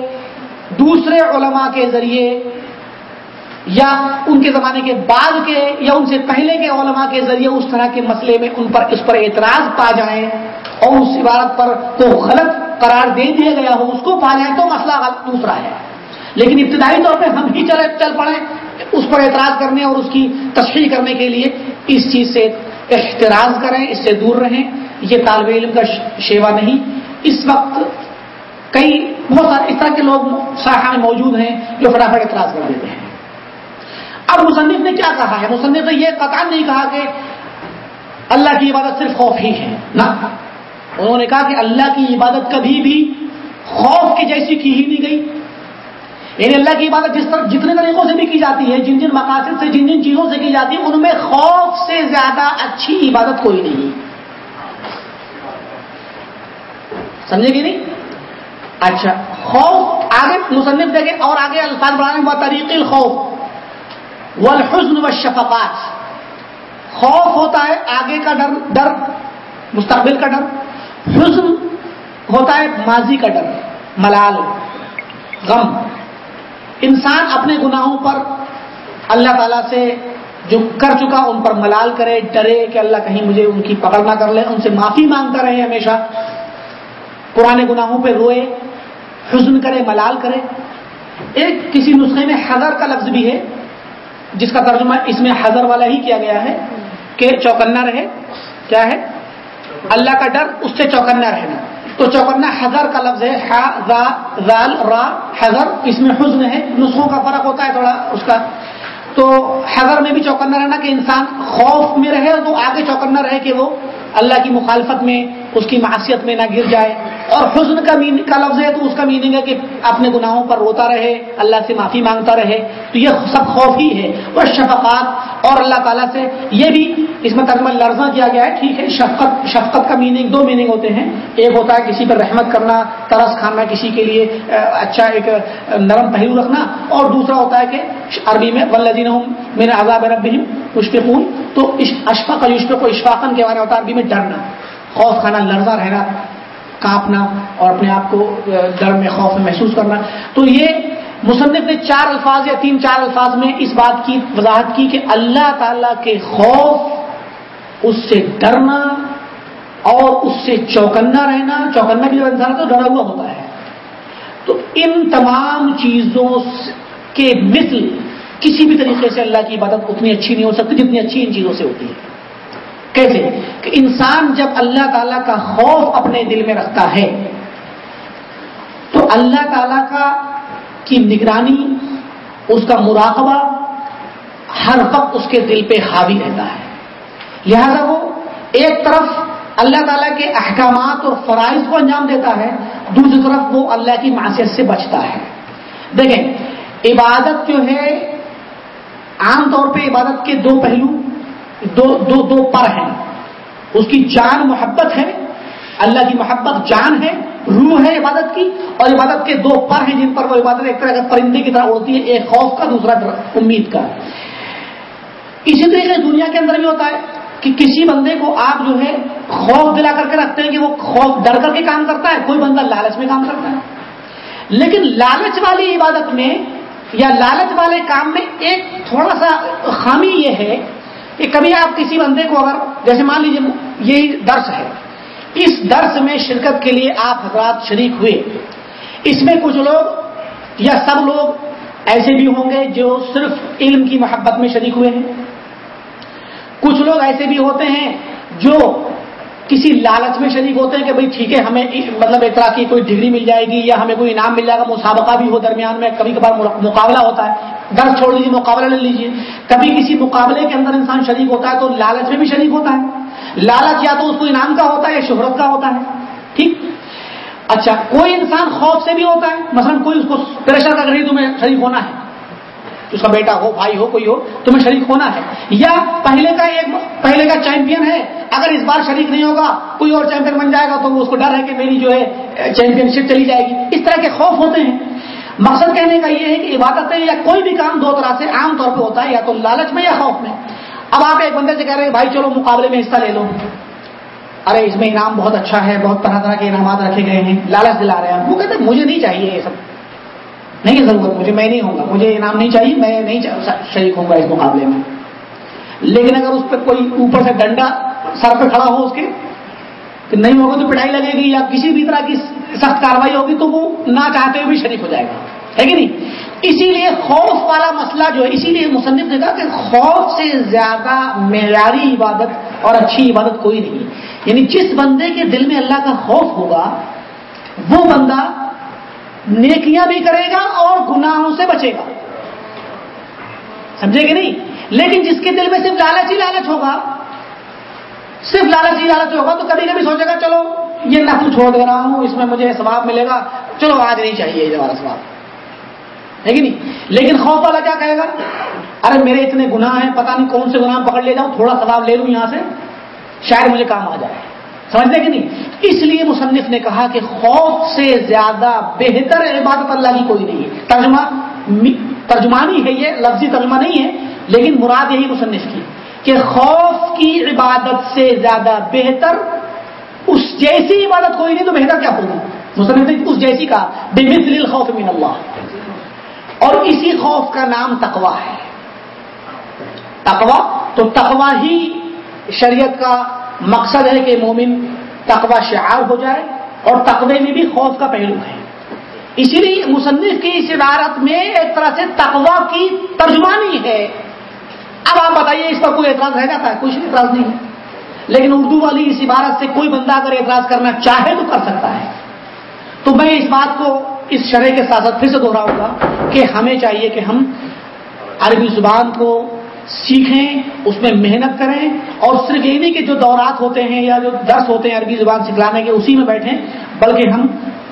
دوسرے علماء کے ذریعے یا ان کے زمانے کے بعد کے یا ان سے پہلے کے علماء کے ذریعے اس طرح کے مسئلے میں ان پر اس پر اعتراض پا جائیں اور اس عبارت پر کو غلط قرار دے دیا گیا ہو، اس کو پا جائیں تو مسئلہ دوسرا ہے۔ لیکن ابتدائی طور پہ ہم ہی چلے چل پڑے، اس پر اعتراض کرنے اور اس کی تشریح کرنے کے لیے اس چیز سے احتراز کریں، اس سے دور رہیں۔ یہ طالب علم کا شیوا نہیں۔ اس وقت کئی بہت سارے اس طرح کے لوگ ساحہ میں موجود ہیں جو فٹافٹ اعتراض کر دیتے ہیں۔ اب مصنف نے کیا کہا ہے؟ مصنف نے یہ قطع نہیں کہا کہ اللہ کی عبادت صرف خوف ہی ہے، نہ۔ انہوں نے کہا کہ اللہ کی عبادت کبھی بھی خوف کی جیسی کی ہی نہیں گئی۔ یعنی اللہ کی عبادت جس طرح جتنے طریقوں سے بھی کی جاتی ہے، جن جن مقاصد سے، جن جن چیزوں سے کی جاتی ہے، ان میں خوف سے زیادہ اچھی عبادت کوئی نہیں۔ سمجھے گی نہیں؟ اچھا خوف آگے مصنف دیکھے اور آگے الفاظ بڑھانے کا طریق الخوف۔ والحزن والشفقات۔ خوف ہوتا ہے آگے کا ڈر ڈر، مستقبل کا ڈر۔ حزن ہوتا ہے ماضی کا ڈر، ملال، غم۔ انسان اپنے گناہوں پر اللہ تعالیٰ سے جو کر چکا ان پر ملال کرے، ڈرے کہ اللہ کہیں مجھے ان کی پکڑ نہ کر لے، ان سے معافی مانگتا رہے ہمیشہ۔ پرانے گناہوں پہ روئے، حزن کرے، ملال کرے۔ ایک کسی نسخے میں حضر کا لفظ بھی ہے، جس کا ترجمہ اس میں حضر والا ہی کیا گیا ہے، کہ چوکنا رہے۔ کیا ہے؟ اللہ کا ڈر اس سے چوکنا رہنا۔ تو چوکنا حضر کا لفظ ہے را حضر اس میں حزن ہے، نسخوں کا فرق ہوتا ہے تھوڑا اس کا۔ تو حضر میں بھی چوکنا رہنا کہ انسان خوف میں رہے تو آگے چوکنا رہے کہ وہ اللہ کی مخالفت میں اس کی معاشیت میں نہ گر جائے اور حزن کا مین کا لفظ ہے تو اس کا میننگ ہے کہ اپنے گناہوں پر روتا رہے، اللہ سے معافی مانگتا رہے۔ تو یہ سب خوف ہی ہے وہ شفقات اور اللہ تعالیٰ سے یہ بھی اس میں ترجمہ لرزاں کیا گیا ہے، ٹھیک ہے، شفقت شفقت کا میننگ دو میننگ ہوتے ہیں۔ ایک ہوتا ہے کسی پر رحمت کرنا، ترس کھانا کسی کے لیے اچھا ایک نرم پہلو رکھنا۔ اور دوسرا ہوتا ہے کہ عربی میں ولدین میرے عذاب رب اشفقون تو اشفق الشفق کو اشفاقن کے بارے میں ہوتا ہے عربی میں ڈرنا۔ خوف کھانا لرزا رہنا کانپنا اور اپنے آپ کو ڈر میں خوف میں محسوس کرنا۔ تو یہ مصنف نے چار الفاظ یا تین چار الفاظ میں اس بات کی، وضاحت کی کہ اللہ تعالی کے خوف، اس سے ڈرنا اور اس سے چوکنا رہنا۔ چوکنا بھی انسان تو ڈرا ہوا ہوتا ہے۔ تو ان تمام چیزوں کے مثل کسی بھی طریقے سے اللہ کی عبادت اتنی اچھی نہیں ہو سکتی جتنی اچھی ان چیزوں سے ہوتی ہے۔ کیسے کہ انسان جب اللہ تعالیٰ کا خوف اپنے دل میں رکھتا ہے، تو اللہ تعالیٰ کا کی نگرانی، اس کا مراقبہ ہر وقت اس کے دل پہ حاوی رہتا ہے۔ لہذا وہ ایک طرف اللہ تعالیٰ کے احکامات اور فرائض کو انجام دیتا ہے، دوسری طرف وہ اللہ کی معاشیت سے بچتا ہے۔ دیکھیں، عبادت جو ہے، عام طور پہ عبادت کے دو پہلو دو دو دو پر ہیں۔ اس کی جان محبت ہے، اللہ کی محبت جان ہے، روح ہے عبادت کی، اور عبادت کے دو پر ہیں جن پر وہ عبادت ایک طرح کا پرندے کی طرح ہوتی ہے، ایک خوف کا، دوسرا امید کا۔ اسی طریقے سے دنیا کے اندر بھی ہوتا ہے کہ کسی بندے کو آپ جو ہے خوف دلا کر کے رکھتے ہیں کہ وہ خوف ڈر کر کے کام کرتا ہے، کوئی بندہ لالچ میں کام کرتا ہے۔ لیکن لالچ والی عبادت میں یا لالچ والے کام میں ایک تھوڑا سا خامی یہ ہے کہ کبھی آپ کسی بندے کو اگر جیسے مان لیجیے یہی درس ہے، اس درس میں شرکت کے لیے آپ حضرات شریک ہوئے۔ اس میں کچھ لوگ یا سب لوگ ایسے بھی ہوں گے جو صرف علم کی محبت میں شریک ہوئے ہیں۔ کچھ لوگ ایسے بھی ہوتے ہیں جو کسی لالچ میں شریک ہوتے ہیں کہ بھائی ٹھیک ہے، ہمیں مطلب ایک طرح کی کوئی ڈگری مل جائے گی یا ہمیں کوئی انعام مل جائے گا، مسابقہ بھی ہو درمیان میں، کبھی کبھار مقابلہ ہوتا ہے۔ درد چھوڑ لیجیے مقابلہ لے لیجیے کبھی کسی مقابلے کے اندر انسان شریک ہوتا ہے تو لالچ میں بھی شریک ہوتا ہے۔ لالچ یا تو اس کو انعام کا ہوتا ہے یا شہرت کا ہوتا ہے۔ ٹھیک؟ اچھا کوئی انسان خوف سے بھی ہوتا ہے، مثلا کوئی اس کو پریشر کر رہی تمہیں شریک ہونا ہے۔ اس کا بیٹا ہو، بھائی ہو، کوئی ہو، تمہیں شریک ہونا ہے۔ یا پہلے کا ایک پہلے کا چیمپئن ہے۔ اگر اس بار شریک نہیں ہوگا، کوئی اور چیمپئن بن جائے گا تو اس کو ڈر ہے کہ میری جو ہے چیمپئن شپ چلی جائے گی۔ اس طرح کے خوف ہوتے ہیں۔ مقصد کہنے کا یہ ہے کہ عبادت یا کوئی بھی کام دو طرح سے عام طور پہ ہوتا ہے، یا تو لالچ میں یا خوف میں۔ اب آپ ایک بندے سے کہہ رہے ہیں، بھائی چلو مقابلے میں حصہ لے لو۔ ارے، اس میں انعام بہت اچھا ہے، بہت طرح طرح کے انعامات رکھے گئے ہیں، لالچ دلا رہے ہیں۔ وہ کہتے ہیں، مجھے نہیں چاہیے یہ سب۔ نہیں ضرورت مجھے میں نہیں ہوں گا مجھے انعام نہیں چاہیے، میں نہیں شریک ہوں گا اس مقابلے میں۔ لیکن اگر اس پہ کوئی اوپر سے ڈنڈا سر پہ کھڑا ہو اس کے، کہ نہیں ہوگا تو پٹائی لگے گی یا کسی بھی طرح کی سخت کاروائی ہوگی تو وہ نہ چاہتے ہوئے بھی شریک ہو جائے گا۔ ہے کہ نہیں؟ اسی لیے خوف والا مسئلہ جو ہے، اسی لیے مصنف نے کہا کہ خوف سے زیادہ معیاری عبادت اور اچھی عبادت کوئی نہیں۔ یعنی جس بندے کے دل میں اللہ کا خوف ہوگا، وہ بندہ نیکیاں بھی کرے گا اور گناہوں سے بچے گا۔ سمجھے گے نہیں؟ لیکن جس کے دل میں صرف لالچ ہی لالچ ہوگا، صرف لالچ ہی لالچ ہوگا، تو کبھی کبھی سوچے گا، چلو، یہ نفل چھوڑ دے رہا ہوں، اس میں مجھے ثواب ملے گا۔ چلو، آج نہیں چاہیے، یہ والا ثواب۔ ہے کہ نہیں؟ لیکن خوف والا کیا کہے گا؟ ارے، میرے اتنے گناہ ہیں، پتہ نہیں کون سے گناہ پکڑ لے جاؤں، تھوڑا ثواب لے لوں یہاں سے، شاید مجھے کام آ جائے۔ سمجھتے کہ نہیں؟ اس لیے مصنف نے کہا کہ خوف سے زیادہ بہتر عبادت اللہ کی کوئی نہیں ہے۔ ترجمہ ترجمانی ہے یہ، لفظی ترجمہ نہیں ہے، لیکن مراد یہی مصنف کی کہ خوف کی عبادت سے زیادہ بہتر اس جیسی عبادت کوئی نہیں تو بہتر کیا ہوگی مصنف نے اس جیسی کا بے مثل خوف من اللہ۔ اور اسی خوف کا نام تقوا ہے۔ تقوا تو تقوا ہی شریعت کا مقصد ہے کہ مومن تقوا شعار ہو جائے اور تقوی میں بھی خوف کا پہلو ہے۔ اسی لیے مصنف کی اس عبارت میں ایک طرح سے تقوا کی ترجمانی ہے۔ اب آپ بتائیے اس پر کوئی اعتراض رہ جاتا ہے؟ کچھ اعتراض نہیں ہے۔ لیکن اردو والی اس عبارت سے کوئی بندہ اگر اعتراض کرنا چاہے تو کر سکتا ہے۔ تو میں اس بات کو اس شرح کے ساتھ ساتھ پھر سے دوہراؤں گا کہ ہمیں چاہیے کہ ہم عربی زبان کو سیکھیں، اس میں محنت کریں اور صرف یہ نہیں کہ جو دورات ہوتے ہیں یا جو درس ہوتے ہیں عربی زبان سکھلانے کے، اسی میں بیٹھیں، بلکہ ہم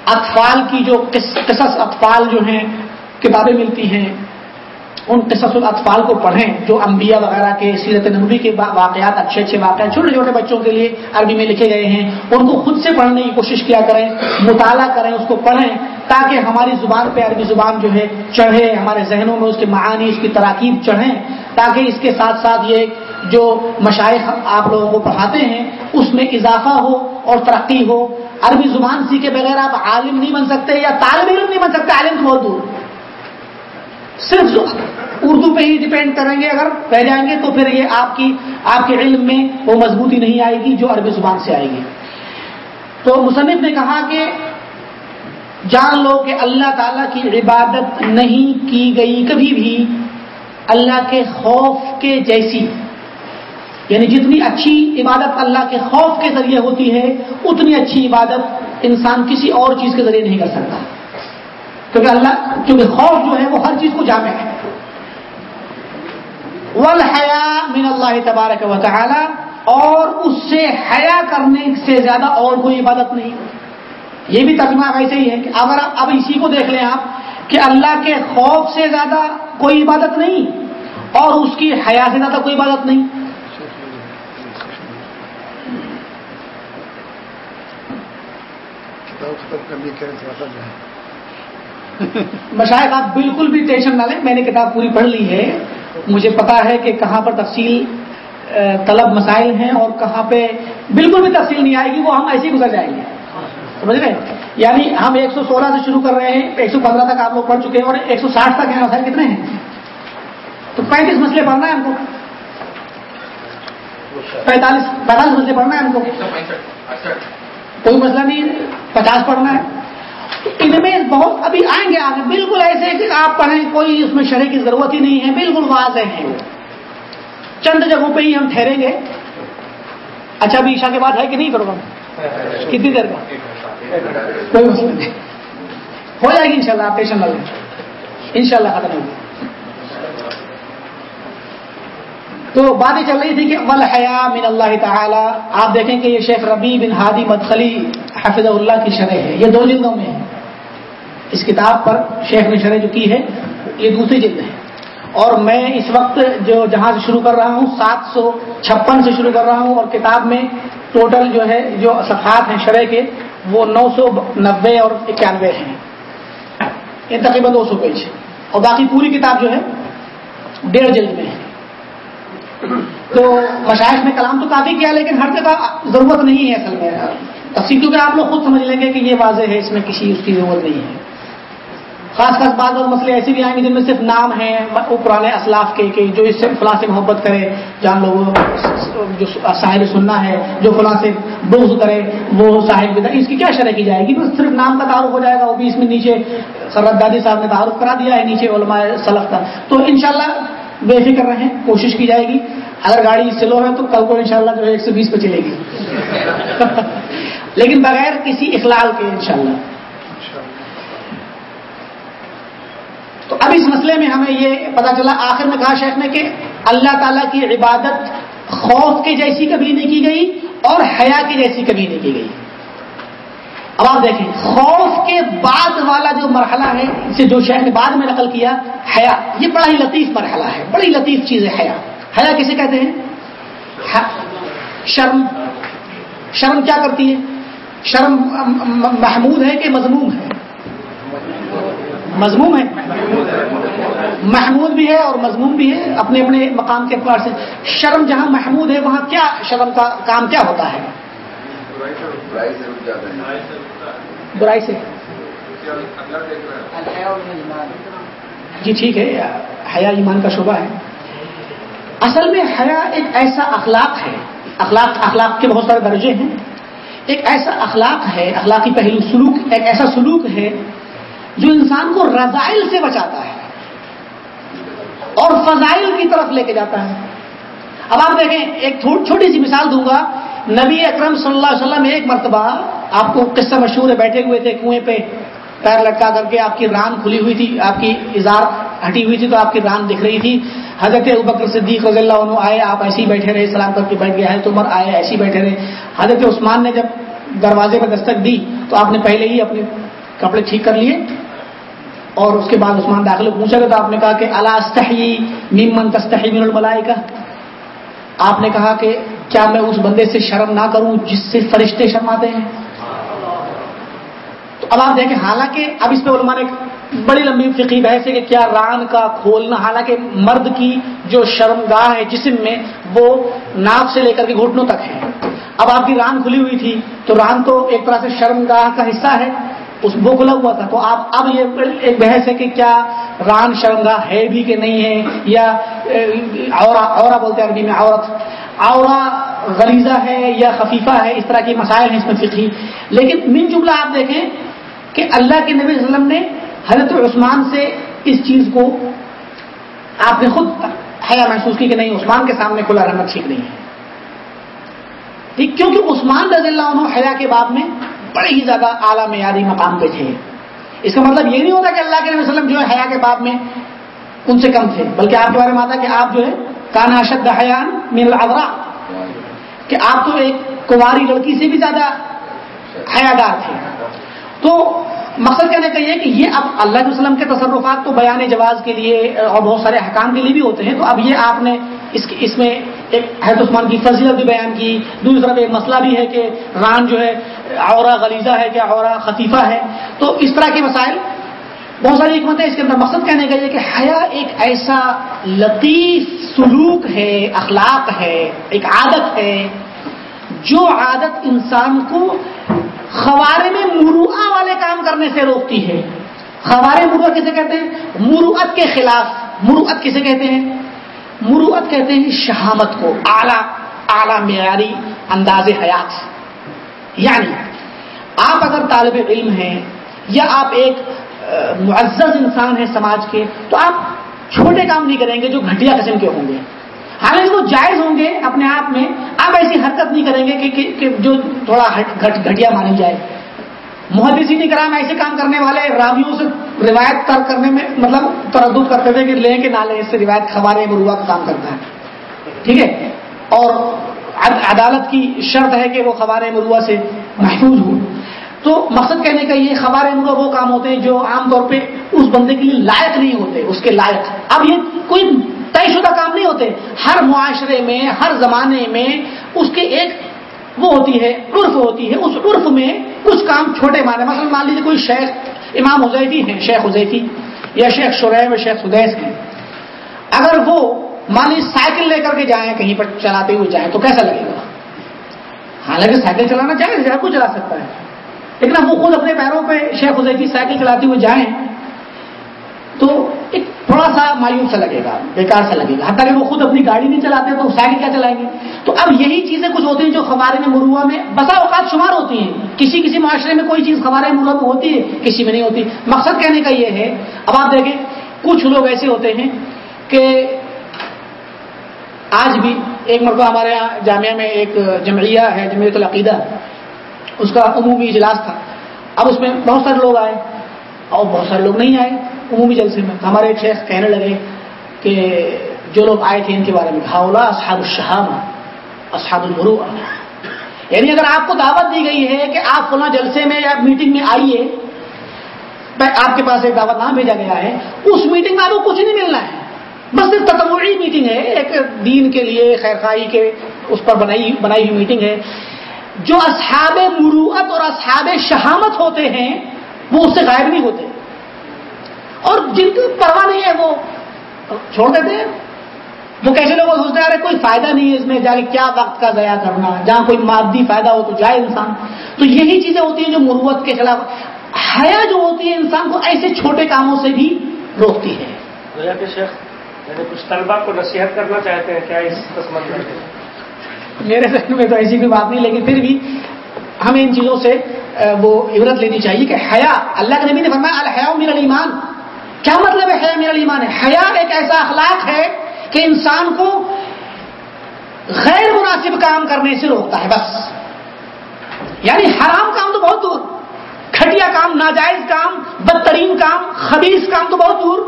اطفال کی جو قصص اطفال جو ہیں، کتابیں ملتی ہیں، ان قصص الاطفال کو پڑھیں، جو انبیاء وغیرہ کے سیرت نبی کے واقعات، اچھے اچھے واقعات، چھوٹے چھوٹے بچوں کے لیے عربی میں لکھے گئے ہیں، ان کو خود سے پڑھنے کی کوشش کیا کریں، مطالعہ کریں، اس کو پڑھیں تاکہ ہماری زبان پہ عربی زبان جو ہے چڑھے، ہمارے ذہنوں میں اس کے معانی، اس کی تراکیب چڑھیں، تاکہ اس کے ساتھ ساتھ یہ جو مشائق آپ لوگوں کو پڑھاتے ہیں، اس میں اضافہ ہو اور ترقی ہو۔ عربی زبان سیکھے بغیر آپ عالم نہیں بن سکتے یا طالب علم نہیں بن سکتے، عالم تو بہت دور۔ صرف اردو پہ ہی ڈپینڈ کریں گے، اگر رہ جائیں گے تو پھر یہ آپ کی آپ کے علم میں وہ مضبوطی نہیں آئے گی جو عربی زبان سے آئے گی۔ تو مصنف نے کہا کہ جان لو کہ اللہ تعالی کی عبادت نہیں کی گئی کبھی بھی، اللہ کے خوف کے جیسی۔ یعنی جتنی اچھی عبادت اللہ کے خوف کے ذریعے ہوتی ہے، اتنی اچھی عبادت انسان کسی اور چیز کے ذریعے نہیں کر سکتا۔ کیونکہ اللہ، کیونکہ خوف جو ہے وہ ہر چیز کو جامع ہے۔ والحیا من اللہ تبارک و تعالی اور اس سے حیا کرنے سے زیادہ اور کوئی عبادت نہیں۔ یہ بھی ترجمہ ویسے ہی ہے کہ اگر اب اسی کو دیکھ لیں آپ کہ اللہ کے خوف سے زیادہ کوئی عبادت نہیں اور اس کی حیا سے زیادہ کوئی عبادت نہیں۔ مشاہد آپ بالکل بھی ٹینشن نہ لیں میں نے کتاب پوری پڑھ لی ہے۔ مجھے پتا ہے کہ کہاں پر تفصیل طلب مسائل ہیں اور کہاں پہ بالکل بھی تفصیل نہیں آئے گی وہ ہم ایسے ہی گزر جائیں گے۔ سمجھ رہے ہیں؟ یعنی ہم ایک سو سولہ سے شروع کر رہے ہیں ایک سو پندرہ تک آپ لوگ پڑھ چکے ہیں اور ایک سو ساٹھ تک ہیں۔ مسائل کتنے ہیں؟ تو پینتیس مسئلے پڑھنا ہے ہم کو۔ پینتالیس پینتالیس مسئلے پڑھنا ہے ہم کو۔ کوئی مسئلہ نہیں پچاس پڑھنا ہے۔ ان میں بہت ابھی آئیں گے آگے۔ بالکل ایسے کہ آپ پڑھیں کوئی اس میں شرح کی ضرورت ہی نہیں ہے۔ بالکل واضح ہے چند جگہوں پہ ہی ہم ٹھہریں گے۔ اچھا ابھی عشاء کے بعد ہے کہ نہیں پروگرام؟ کتنی دیر کا؟ کوئی مسئلہ نہیں ہو جائے گی انشاءاللہ آپ ٹینشن نہ لیں ان شاء اللہ ختم ہوگی تو باتیں چل رہی تھی کہ ولحیا من اللہ تعالی، آپ دیکھیں کہ یہ شیخ ربی بن ہادی مدخلی حفظ اللہ کی شرح ہے۔ یہ دو جلدوں میں ہے۔ اس کتاب پر شیخ نے شرح جو کی ہے، یہ دوسری جلد ہے۔ اور میں اس وقت جو جہاں سے شروع کر رہا ہوں، سات سو چھپن سے شروع کر رہا ہوں اور کتاب میں ٹوٹل جو ہے، جو صفحات ہیں شرح کے وہ نو سو نبے اور اکیانوے ہیں۔ یہ تقریباً دو سو پیج اور باقی پوری کتاب جو ہے، ڈیڑھ جلد میں ہے۔ تو مشاہد میں کلام تو کافی کیا، لیکن ہر جگہ ضرورت نہیں ہے اصل میں۔ تفصیل کیونکہ آپ لوگ خود سمجھ لیں گے کہ یہ واضح ہے، اس میں کسی اس کی ضرورت نہیں ہے۔ خاص خاص بعض اور مسئلے ایسے بھی آئیں گے جن میں صرف نام ہیں، وہ پرانے اسلاف کے، کہ جو اس سے فلاں سے محبت کرے، جان لوگ جو ساحل سننا ہے، جو فلاں سے بوز کرے، وہ صاحب بتا اس کی کیا شرح کی جائے گی؟ بس صرف نام کا تعارف ہو جائے گا، وہ بھی اس میں نیچے سرد دادی صاحب نے تعارف کرا دیا ہے، نیچے علماء سلف کا۔ تو انشاءاللہ بے فکر رہیں، کوشش کی جائے گی۔ اگر گاڑی سلو ہے تو کل کو انشاءاللہ جو ہے ایک سو بیس پہ چلے گی۔ *laughs* لیکن بغیر کسی اخلال کے انشاءاللہ تو اب اس مسئلے میں ہمیں یہ پتا چلا، آخر میں کہا شیخ نے کہ اللہ تعالیٰ کی عبادت خوف کے جیسی کبھی نہیں کی گئی اور حیا کی جیسی کبھی نہیں کی گئی۔ اب آپ دیکھیں، خوف کے بعد والا جو مرحلہ ہے، اسے جو شیخ نے بعد میں نقل کیا، حیا۔ یہ بڑا ہی لطیف مرحلہ ہے، بڑی لطیف چیز ہے حیا۔ حیا کسے کہتے ہیں؟ شرم۔ شرم کیا کرتی ہے؟ شرم محمود ہے کہ مضموم ہے؟ مضموم ہے۔ محمود بھی ہے اور مضموم بھی ہے اپنے اپنے مقام کے اعتبار سے۔ شرم جہاں محمود ہے، وہاں کیا شرم کا کام کیا ہوتا ہے؟ برائی سے۔ جی ٹھیک ہے، حیا ایمان کا شعبہ ہے۔ اصل میں حیا ایک ایسا اخلاق ہے۔ اخلاق اخلاق کے بہت سارے درجے ہیں۔ ایک ایسا اخلاق ہے، اخلاقی پہلو، سلوک، ایک ایسا سلوک ہے جو انسان کو رضائل سے بچاتا ہے اور فضائل کی طرف لے کے جاتا ہے۔ اب آپ دیکھیں، ایک چھوٹی سی مثال دوں گا۔ نبی اکرم صلی اللہ علیہ وسلم ایک مرتبہ آپ کو قصہ مشہور ہے، بیٹھے ہوئے تھے کنویں پہ، پیر لٹکا کر کے آپ کی ران کھلی ہوئی تھی، آپ کی اظہار ہٹی ہوئی تھی تو آپ کی ران دکھ رہی تھی۔ حضرت ابکر صدیق رضی اللہ عنہ آئے، آپ ایسے ہی بیٹھے رہے، سلام کر کے بیٹھ گئے حضرت عمر آئے، ایسے ہی بیٹھے رہے۔ حضرت عثمان نے جب دروازے پہ دستک دی تو آپ نے پہلے ہی اپنے کپڑے ٹھیک کر لیے اور اس کے بعد عثمان داخلے پوچھا گیا تو آپ نے کہا کہ اللہ ممن تستحی من الملائکہ۔ آپ نے کہا کہ کیا میں اس بندے سے شرم نہ کروں جس سے فرشتے شرماتے ہیں؟ تو اب آپ دیکھیں، حالانکہ اب اس پہ علماء نے بڑی لمبی فقی بحث ہے کہ کیا ران کا کھولنا، حالانکہ مرد کی جو شرمگاہ ہے، جسم میں وہ ناک سے لے کر کے گھٹنوں تک ہے۔ اب آپ کی ران کھلی ہوئی تھی تو ران تو ایک طرح سے شرمگاہ کا حصہ ہے۔ اس وہ کھلا ہوا تھا تو آپ اب یہ ایک بحث ہے کہ کیا ران شرمگاہ ہے بھی کہ نہیں ہے یا اورا بولتے ہیں عربی میں، عورت۔ اورا غریضہ ہے یا خفیفہ ہے، اس طرح کے مسائل ہیں اس میں فقی لیکن من جملہ آپ دیکھیں کہ اللہ کے نبی وسلم نے حضرت عثمان سے اس چیز کو آپ نے خود حیا محسوس کی کہ نہیں، عثمان کے سامنے کھلا رہنا ٹھیک نہیں ہے۔ ٹھیک کیونکہ عثمان رضی اللہ عنہ حیا کے بعد میں بڑے ہی زیادہ اعلیٰ معیاری مقام پہ تھے۔ اس کا مطلب یہ نہیں ہوتا کہ اللہ کے نبی وسلم جو ہے حیا کے بعد میں ان سے کم تھے، بلکہ آپ کے بارے میں آتا کہ آپ جو ہے کانا شد حیان میر العذرا کہ آپ تو ایک کماری لڑکی سے بھی زیادہ حیادار تھے۔ تو مقصد کہنے کا یہ کہ یہ اب اللہ کے وسلم کے تصرفات تو بیان جواز کے لیے اور بہت سارے حکام کے لیے بھی ہوتے ہیں۔ تو اب یہ آپ نے اس اس میں ایک حید عثمان کی فضیلت بھی بیان کی، دوسری طرف ایک مسئلہ بھی ہے کہ ران جو ہے عورا غلیزہ ہے کہ عورا خطیفہ ہے؟ تو اس طرح کے مسائل بہت ساری حکمت ہے اس کے اندر مقصد کہنے کا یہ کہ حیا ایک ایسا لطیف سلوک ہے، اخلاق ہے، ایک عادت ہے جو عادت انسان کو خوارے میں مروا والے کام کرنے سے روکتی ہے۔ خوارے مروا کسے کہتے ہیں؟ مروت کے خلاف مروت کسے کہتے ہیں؟ مروت کہتے ہیں شہامت کو اعلی اعلی معیاری انداز حیات۔ یعنی آپ اگر طالب علم ہیں یا آپ ایک معزز انسان ہیں سماج کے تو آپ چھوٹے کام نہیں کریں گے جو گھٹیا قسم کے ہوں گے۔ حالانکہ وہ جائز ہوں گے اپنے آپ میں آپ ایسی حرکت نہیں کریں گے کہ, کہ جو تھوڑا گھٹیا مانی جائے۔ محدثی نہیں کرا ایسے کام کرنے والے راویوں سے روایت تر کرنے میں مطلب تردد کرتے تھے کہ لیں کہ نہ لیں، اس سے روایت خبارے مروا کا کام کرتا ہے۔ ٹھیک ہے؟ اور عدالت کی شرط ہے کہ وہ خبار مروا سے محفوظ ہو۔ تو مقصد کہنے کا یہ خبر مروا وہ کام ہوتے ہیں جو عام طور پہ اس بندے کے لیے لائق نہیں ہوتے، اس کے لائق۔ اب یہ کوئی طے شدہ کام نہیں ہوتے۔ ہر معاشرے میں، ہر زمانے میں اس کے ایک وہ ہوتی ہے عرف ہوتی ہے، اس عرف میں کچھ کام چھوٹے مانے مثلا مان لیجیے کوئی شیخ امام حزیفی ہیں، شیخ حزیفی یا شیخ شریف شیخ سدیس ہیں۔ اگر وہ مان لیجیے سائیکل لے کر کے جائیں، کہیں پر چلاتے ہوئے جائیں، تو کیسا لگے گا؟ حالانکہ سائیکل چلانا چاہے ہر کوئی چلا سکتا ہے۔ لیکن وہ خود اپنے پیروں پہ شیخ حزیفی سائیکل چلاتے ہوئے جائیں تھوڑا سا مایوس سا لگے گا، بیکار سا لگے گا۔ حتیٰ کہ وہ خود اپنی گاڑی نہیں چلاتے تو سائیکل کیا چلائیں گے؟ تو اب یہی چیزیں کچھ ہوتی ہیں جو خبارے میں مروا میں بسا اوقات شمار ہوتی ہیں۔ کسی کسی معاشرے میں کوئی چیز خبارے مروا میں ہوتی ہے، کسی میں نہیں ہوتی۔ مقصد کہنے کا یہ ہے، اب آپ دیکھیں، کچھ لوگ ایسے ہوتے ہیں کہ آج بھی ایک مرتبہ ہمارے یہاں جامعہ میں ایک جمعیہ ہے جمعیت العقیدہ۔ اس کا عمومی اجلاس تھا۔ اب اس میں بہت سارے لوگ آئے۔ اور بہت سارے لوگ نہیں آئے، عمومی جلسے میں۔ ہمارے ایک شیخ کہنے لگے کہ جو لوگ آئے تھے ان کے بارے میں ہاؤلا اصحاب الشہام اصحاب المرو یعنی اگر آپ کو دعوت دی گئی ہے کہ آپ فلاں جلسے میں یا میٹنگ میں آئیے آپ کے پاس ایک دعوت نہ بھیجا گیا ہے، اس میٹنگ میں آپ کو کچھ نہیں ملنا ہے۔ بس صرف تتوری میٹنگ ہے، ایک دین کے لیے خیر خائی کے اس پر بنائی بنائی ہوئی میٹنگ ہے۔ جو اصحاب مروت اور اصحاب شہامت ہوتے ہیں وہ اس سے غائب نہیں ہوتے۔ اور جن کی پرواہ نہیں ہے وہ چھوڑ دیتے ہیں۔ وہ کیسے لوگ سوچتے ہیں ارے کوئی فائدہ نہیں ہے اس میں جا کے کیا وقت کا ضائع کرنا جہاں کوئی مادی فائدہ ہو تو جائے انسان۔ تو یہی چیزیں ہوتی ہیں جو مروت کے خلاف حیا جو ہوتی ہے انسان کو ایسے چھوٹے کاموں سے بھی روکتی ہے۔ یعنی کچھ طلبا کو نصیحت کرنا چاہتے ہیں کیا اس میرے ذہن میں تو ایسی کوئی بات نہیں لیکن پھر بھی ہمیں ان چیزوں سے وہ عبرت لینی چاہیے کہ حیا، اللہ کے نبی نے فرمایا الحیا میرا ایمان کیا مطلب ہے حیا میرا ایمان ہے حیا ایک ایسا اخلاق ہے کہ انسان کو غیر مناسب کام کرنے سے روکتا ہے، بس. یعنی حرام کام تو بہت دور، کھٹیا کام، ناجائز کام، بدترین کام خبیص کام تو بہت دور.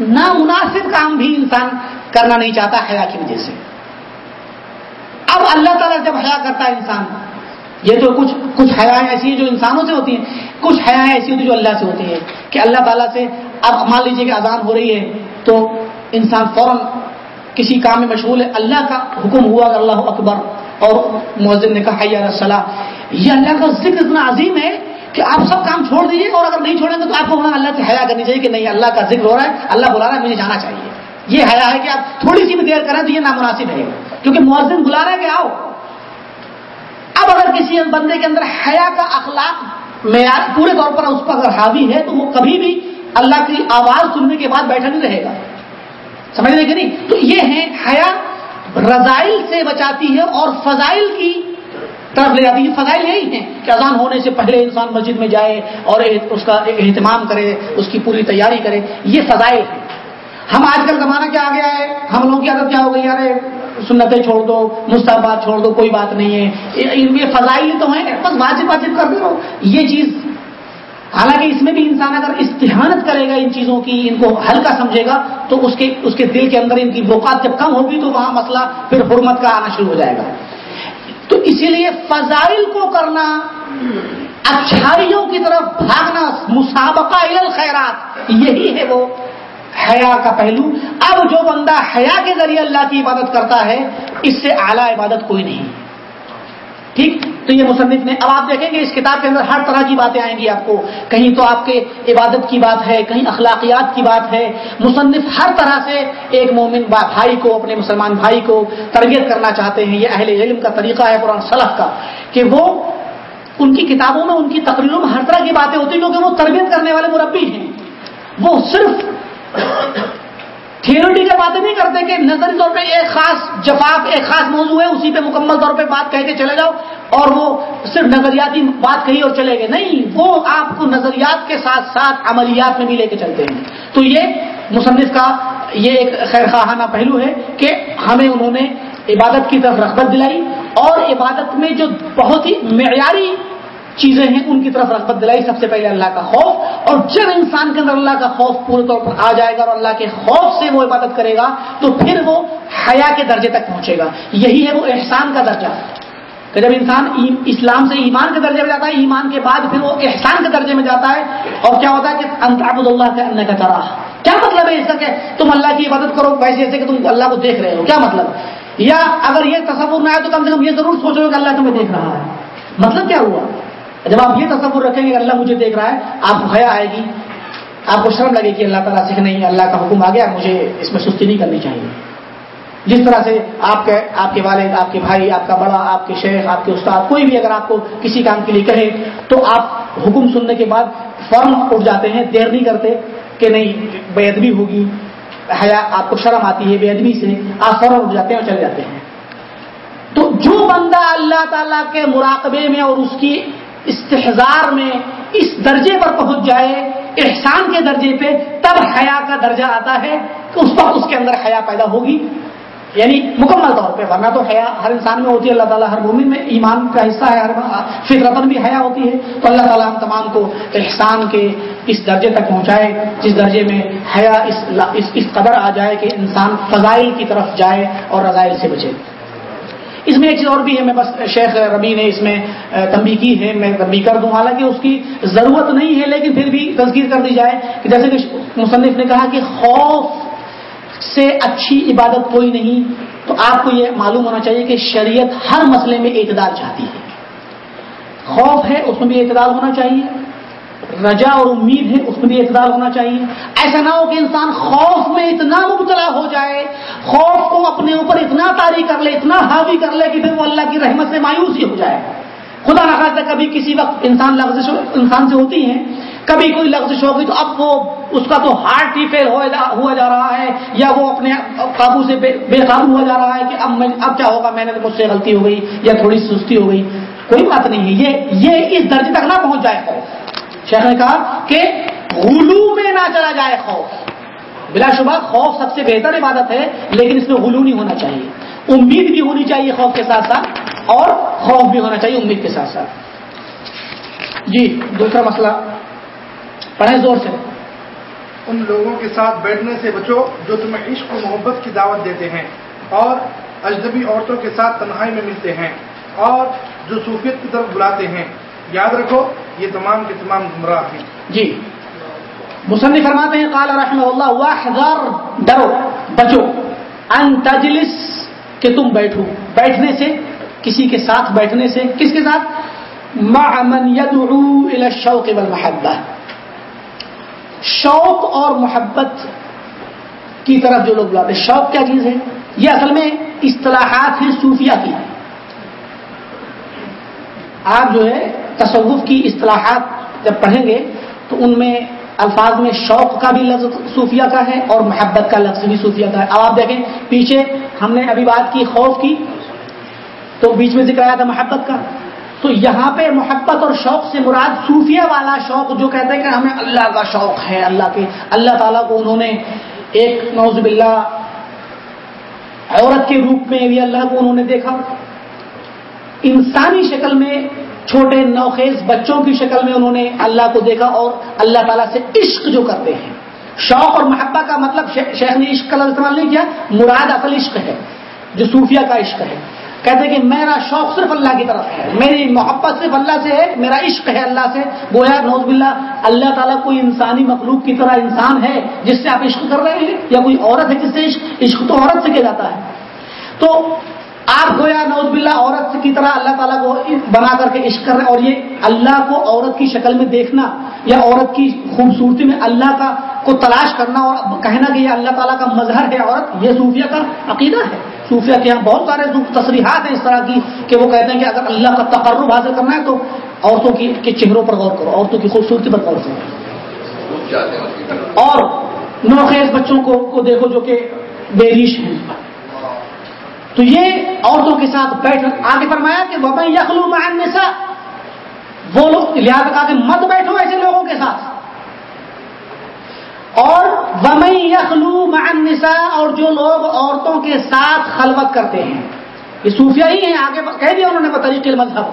نامناسب کام بھی انسان کرنا نہیں چاہتا حیا کی وجہ سے. اب اللہ تعالیٰ جب حیا کرتا ہے انسان یہ تو کچھ کچھ حیا ایسی ہیں جو انسانوں سے ہوتی ہیں، کچھ حیا ایسی ہوتی ہیں جو اللہ سے ہوتی ہیں کہ اللہ تعالیٰ سے اب مان لیجیے کہ اذان ہو رہی ہے تو انسان فوراً کسی کام میں مشغول ہے، اللہ کا حکم ہوا کہ اللہ اکبر اور مؤذن نے کہا یا صلاح یہ اللہ کا ذکر اتنا عظیم ہے کہ آپ سب کام چھوڑ دیجیے اور اگر نہیں چھوڑیں گے تو آپ کو اللہ سے حیا کرنی چاہیے کہ نہیں، اللہ کا ذکر ہو رہا ہے، اللہ بلا رہا ہے، مجھے جانا چاہیے۔ یہ حیا ہے کہ آپ تھوڑی سی بھی دیر کریں تو یہ نامناسب ہے۔ کیونکہ مؤذن بلا رہا ہے کہ آؤ۔ اب اگر کسی بندے کے اندر حیا کا اخلاق معیار پورے طور پر اس پر اگر حاوی ہے تو وہ کبھی بھی اللہ کی آواز سننے کے بعد بیٹھا نہیں رہے گا۔ سمجھ رہے کہ نہیں؟ تو یہ ہے حیا رضائل سے بچاتی ہے اور فضائل کی طرف لے جاتی ہے۔ فضائل یہی ہیں کہ اذان ہونے سے پہلے انسان مسجد میں جائے اور اس کا اہتمام کرے، اس کی پوری تیاری کرے۔ یہ فضائل ہے ہم آج کل زمانہ کیا آ گیا ہے؟ ہم لوگوں کی عادت کیا ہو گئی یار؟ سنتیں چھوڑ دو مستحبات چھوڑ دو، کوئی بات نہیں ہے۔ ان میں فضائل تو ہیں، بس واجب واجب کر دو یہ چیز حالانکہ اس میں بھی انسان اگر استحانت کرے گا ان چیزوں کی، ان کو ہلکا سمجھے گا، تو اس کے اس کے دل کے اندر ان کی بوقات جب کم ہوگی تو وہاں مسئلہ پھر حرمت کا آنا شروع ہو جائے گا۔ تو اسی لیے فضائل کو کرنا اچھائیوں کی طرف بھاگنا، مسابقہ خیرات یہی ہے وہ۔ حیا کا پہلو۔ اب جو بندہ حیا کے ذریعے اللہ کی عبادت کرتا ہے، اس سے اعلیٰ عبادت کوئی نہیں۔ ٹھیک؟ تو یہ مصنف نے، اب آپ دیکھیں گے اس کتاب کے اندر ہر طرح کی باتیں آئیں گی آپ کو۔ کہیں تو آپ کے عبادت کی بات ہے، کہیں اخلاقیات کی بات ہے۔ مصنف ہر طرح سے ایک مومن بھائی کو، اپنے مسلمان بھائی کو تربیت کرنا چاہتے ہیں۔ یہ اہل علم کا طریقہ ہے، قرآن صلح کا۔ کہ وہ ان کی کتابوں میں، ان کی تقریروں میں ہر طرح کی باتیں ہوتی ہیں، کیونکہ وہ تربیت کرنے والے مربی ہیں۔ وہ صرف تھیوریٹیکل باتیں نہیں کرتے کہ نظری طور پہ ایک خاص جفاف، ایک خاص موضوع ہے، اسی پہ مکمل طور پہ بات کہہ کے چلے جاؤ اور وہ صرف نظریاتی بات کہی اور چلے گئے۔ نہیں، وہ آپ کو نظریات کے ساتھ ساتھ عملیات میں بھی لے کے چلتے ہیں۔ تو یہ مصنف کا یہ ایک خیر خواہانہ پہلو ہے کہ ہمیں انہوں نے عبادت کی طرف رغبت دلائی اور عبادت میں جو بہت ہی معیاری چیزیں ہیں، ان کی طرف رغبت دلائی سب سے پہلے اللہ کا خوف، اور جب انسان کے اندر اللہ کا خوف پورے طور پر آ جائے گا اور اللہ کے خوف سے وہ عبادت کرے گا، تو پھر وہ حیا کے درجے تک پہنچے گا۔ یہی ہے وہ احسان کا درجہ۔ کہ جب انسان اسلام سے ایمان کے درجے میں جاتا ہے، ایمان کے بعد پھر وہ احسان کے درجے میں جاتا ہے، اور کیا ہوتا ہے کہ انتاب اللہ کے اندر کا چراہ کیا مطلب ہے اس کا کہ تم اللہ کی عبادت کرو ویسے ایسے کہ تم اللہ کو دیکھ رہے ہو؟ کیا مطلب؟ یا اگر یہ تصور نہ آئے تو کم سے کم یہ ضرور سوچو کہ اللہ تمہیں دیکھ رہا ہے۔ مطلب کیا ہوا؟ جب آپ یہ تصور رکھیں گے کہ اللہ مجھے دیکھ رہا ہے، آپ کو حیا آئے گی۔ آپ کو شرم لگے کہ اللہ تعالیٰ سے نہیں، اللہ کا حکم آ گیا، مجھے اس میں سستی نہیں کرنی چاہیے۔ جس طرح سے آپ کے آپ کے والد، آپ کے بھائی، آپ کا بڑا، آپ کے شیخ، آپ کے استاد، کوئی بھی اگر آپ کو کسی کام کے لیے کہے، تو آپ حکم سننے کے بعد فوراً اٹھ جاتے ہیں، دیر نہیں کرتے کہ نہیں، بے ادبی ہوگی، حیا، آپ کو شرم آتی ہے، بے ادبی سے آپ فوراً اٹھ جاتے ہیں اور چلے جاتے ہیں۔ تو جو بندہ اللہ تعالیٰ کے مراقبے میں اور اس کی استحزار میں اس درجے پر پہنچ جائے، احسان کے درجے پہ، تب حیا کا درجہ آتا ہے کہ اس وقت اس کے اندر حیا پیدا ہوگی۔ یعنی مکمل طور پہ، ورنہ تو حیا ہر انسان میں ہوتی ہے، اللہ تعالیٰ ہر مومن میں ایمان کا حصہ ہے، ہر فطرتن بھی حیا ہوتی ہے۔ تو اللہ تعالیٰ ہم تمام کو احسان کے اس درجے تک پہنچائے، جس درجے میں حیا اس اس قدر آ جائے کہ انسان فضائل کی طرف جائے اور رضائل سے بچے۔ اس میں ایک چیز اور بھی ہے، میں بس شیخ ربی نے اس میں تنبی کی ہے، میں تنبی کر دوں۔ حالانکہ اس کی ضرورت نہیں ہے، لیکن پھر بھی تذکیر کر دی جائے کہ جیسے کہ مصنف نے کہا کہ خوف سے اچھی عبادت کوئی نہیں۔ تو آپ کو یہ معلوم ہونا چاہیے کہ شریعت ہر مسئلے میں اعتدال چاہتی ہے۔ خوف ہے، اس میں بھی اعتدال ہونا چاہیے۔ رجا اور امید ہے، اس میں بھی اعتدال ہونا چاہیے۔ ایسا نہ ہو کہ انسان خوف میں اتنا مبتلا ہو جائے، خوف کو اپنے اوپر اتنا تاری کر لے، اتنا حاوی کر لے کہ پھر وہ اللہ کی رحمت سے مایوس ہی ہو جائے۔ خدا نخواستہ کبھی کسی وقت انسان لفظ انسان سے ہوتی ہیں۔ کبھی کوئی لفظ ہوگی تو اب وہ اس کا تو ہارٹ ہی فیل ہوا جا رہا ہے، یا وہ اپنے قابو سے بے قابو ہوا جا رہا ہے کہ اب میں اب کیا ہوگا؟ میں نے مجھ سے غلطی ہو گئی یا تھوڑی سستی ہو گئی۔ کوئی بات نہیں ہے، یہ یہ اس درجے تک نہ پہنچ جائے۔ خوف شیخ نے کہا کہ غلو میں نہ چلا جائے خوف۔ بلا شبہ خوف سب سے بہتر عبادت ہے، لیکن اس میں غلو نہیں ہونا چاہیے۔ امید بھی ہونی چاہیے خوف کے ساتھ ساتھ، اور خوف بھی ہونا چاہیے امید کے ساتھ ساتھ۔ جی دوسرا مسئلہ۔ پڑھیں زور سے۔ ان لوگوں کے ساتھ بیٹھنے سے بچو جو تمہیں عشق و محبت کی دعوت دیتے ہیں، اور اجنبی عورتوں کے ساتھ تنہائی میں ملتے ہیں، اور جو صوفیت کی طرف بلاتے ہیں۔ یاد رکھو، یہ تمام کے تمام گمراہ ہیں۔ جی۔ مصنف فرماتے ہیں، قال رحمہ اللہ، واحذر، ڈرو، بچو۔ ان تجلس کہ تم بیٹھو۔ بیٹھنے سے، کسی کے ساتھ بیٹھنے سے، کس کے ساتھ؟ مع من يدعو الى الشوق والمحبہ۔ شوق اور محبت کی طرف جو لوگ بلاتے شوق کیا چیز ہے؟ یہ اصل میں اصطلاحات ہیں صوفیہ کی۔ آپ جو ہے تصوف کی اصطلاحات جب پڑھیں گے تو ان میں الفاظ میں شوق کا بھی لفظ صوفیہ کا ہے اور محبت کا لفظ بھی صوفیہ کا ہے۔ اب آپ دیکھیں، پیچھے ہم نے ابھی بات کی خوف کی، تو بیچ میں ذکر آیا تھا محبت کا۔ تو یہاں پہ محبت اور شوق سے مراد صوفیہ والا شوق جو کہتے ہیں کہ ہمیں اللہ کا شوق ہے، اللہ کے، اللہ تعالیٰ کو انہوں نے ایک نوز باللہ عورت کے روپ میں بھی اللہ کو انہوں نے دیکھا۔ انسانی شکل میں چھوٹے نوخیز بچوں کی شکل میں انہوں نے اللہ کو دیکھا اور اللہ تعالیٰ سے عشق جو کرتے ہیں۔ شوق اور محبت کا مطلب شیخ نے عشق کا لفظ استعمال نہیں کیا، مراد اصل عشق ہے، جو صوفیہ کا عشق ہے۔ کہتے ہیں کہ میرا شوق صرف اللہ کی طرف ہے، میری محبت صرف اللہ سے ہے، میرا عشق ہے اللہ سے۔ گویا نوز باللہ، اللہ تعالیٰ کوئی انسانی مخلوق کی طرح انسان ہے جس سے آپ عشق کر رہے ہیں، یا کوئی عورت ہے جس سے عشق عشق تو عورت سے کیا جاتا ہے؟ تو آپ گویا نوز باللہ عورت کی طرح اللہ تعالیٰ کو بنا کر کے عشق کر رہے ہیں اور یہ اللہ کو عورت کی شکل میں دیکھنا یا عورت کی خوبصورتی میں اللہ کا کو تلاش کرنا اور کہنا کہ یہ اللہ تعالیٰ کا مظہر ہے عورت، یہ صوفیہ کا عقیدہ ہے۔ صوفیہ کے یہاں بہت سارے تصریحات ہیں اس طرح کی کہ وہ کہتے ہیں کہ اگر اللہ کا تقرب حاصل کرنا ہے تو عورتوں کی کے چہروں پر غور کرو، عورتوں کی خوبصورتی پر غور کرو۔ اور نوخیز بچوں کو کو دیکھو جو کہ بیریش ہیں۔ تو یہ عورتوں کے ساتھ بیٹھ آگے فرمایا کہ وہ یخلو النساء وہ لوگ لہٰذا کہا کہ مت بیٹھو ایسے لوگوں کے ساتھ۔ اور ومئی یخلو النساء اور جو لوگ عورتوں کے ساتھ خلوت کرتے ہیں۔ یہ صوفیہ ہی ہیں، آگے کہہ دیا انہوں نے بطریق مذہب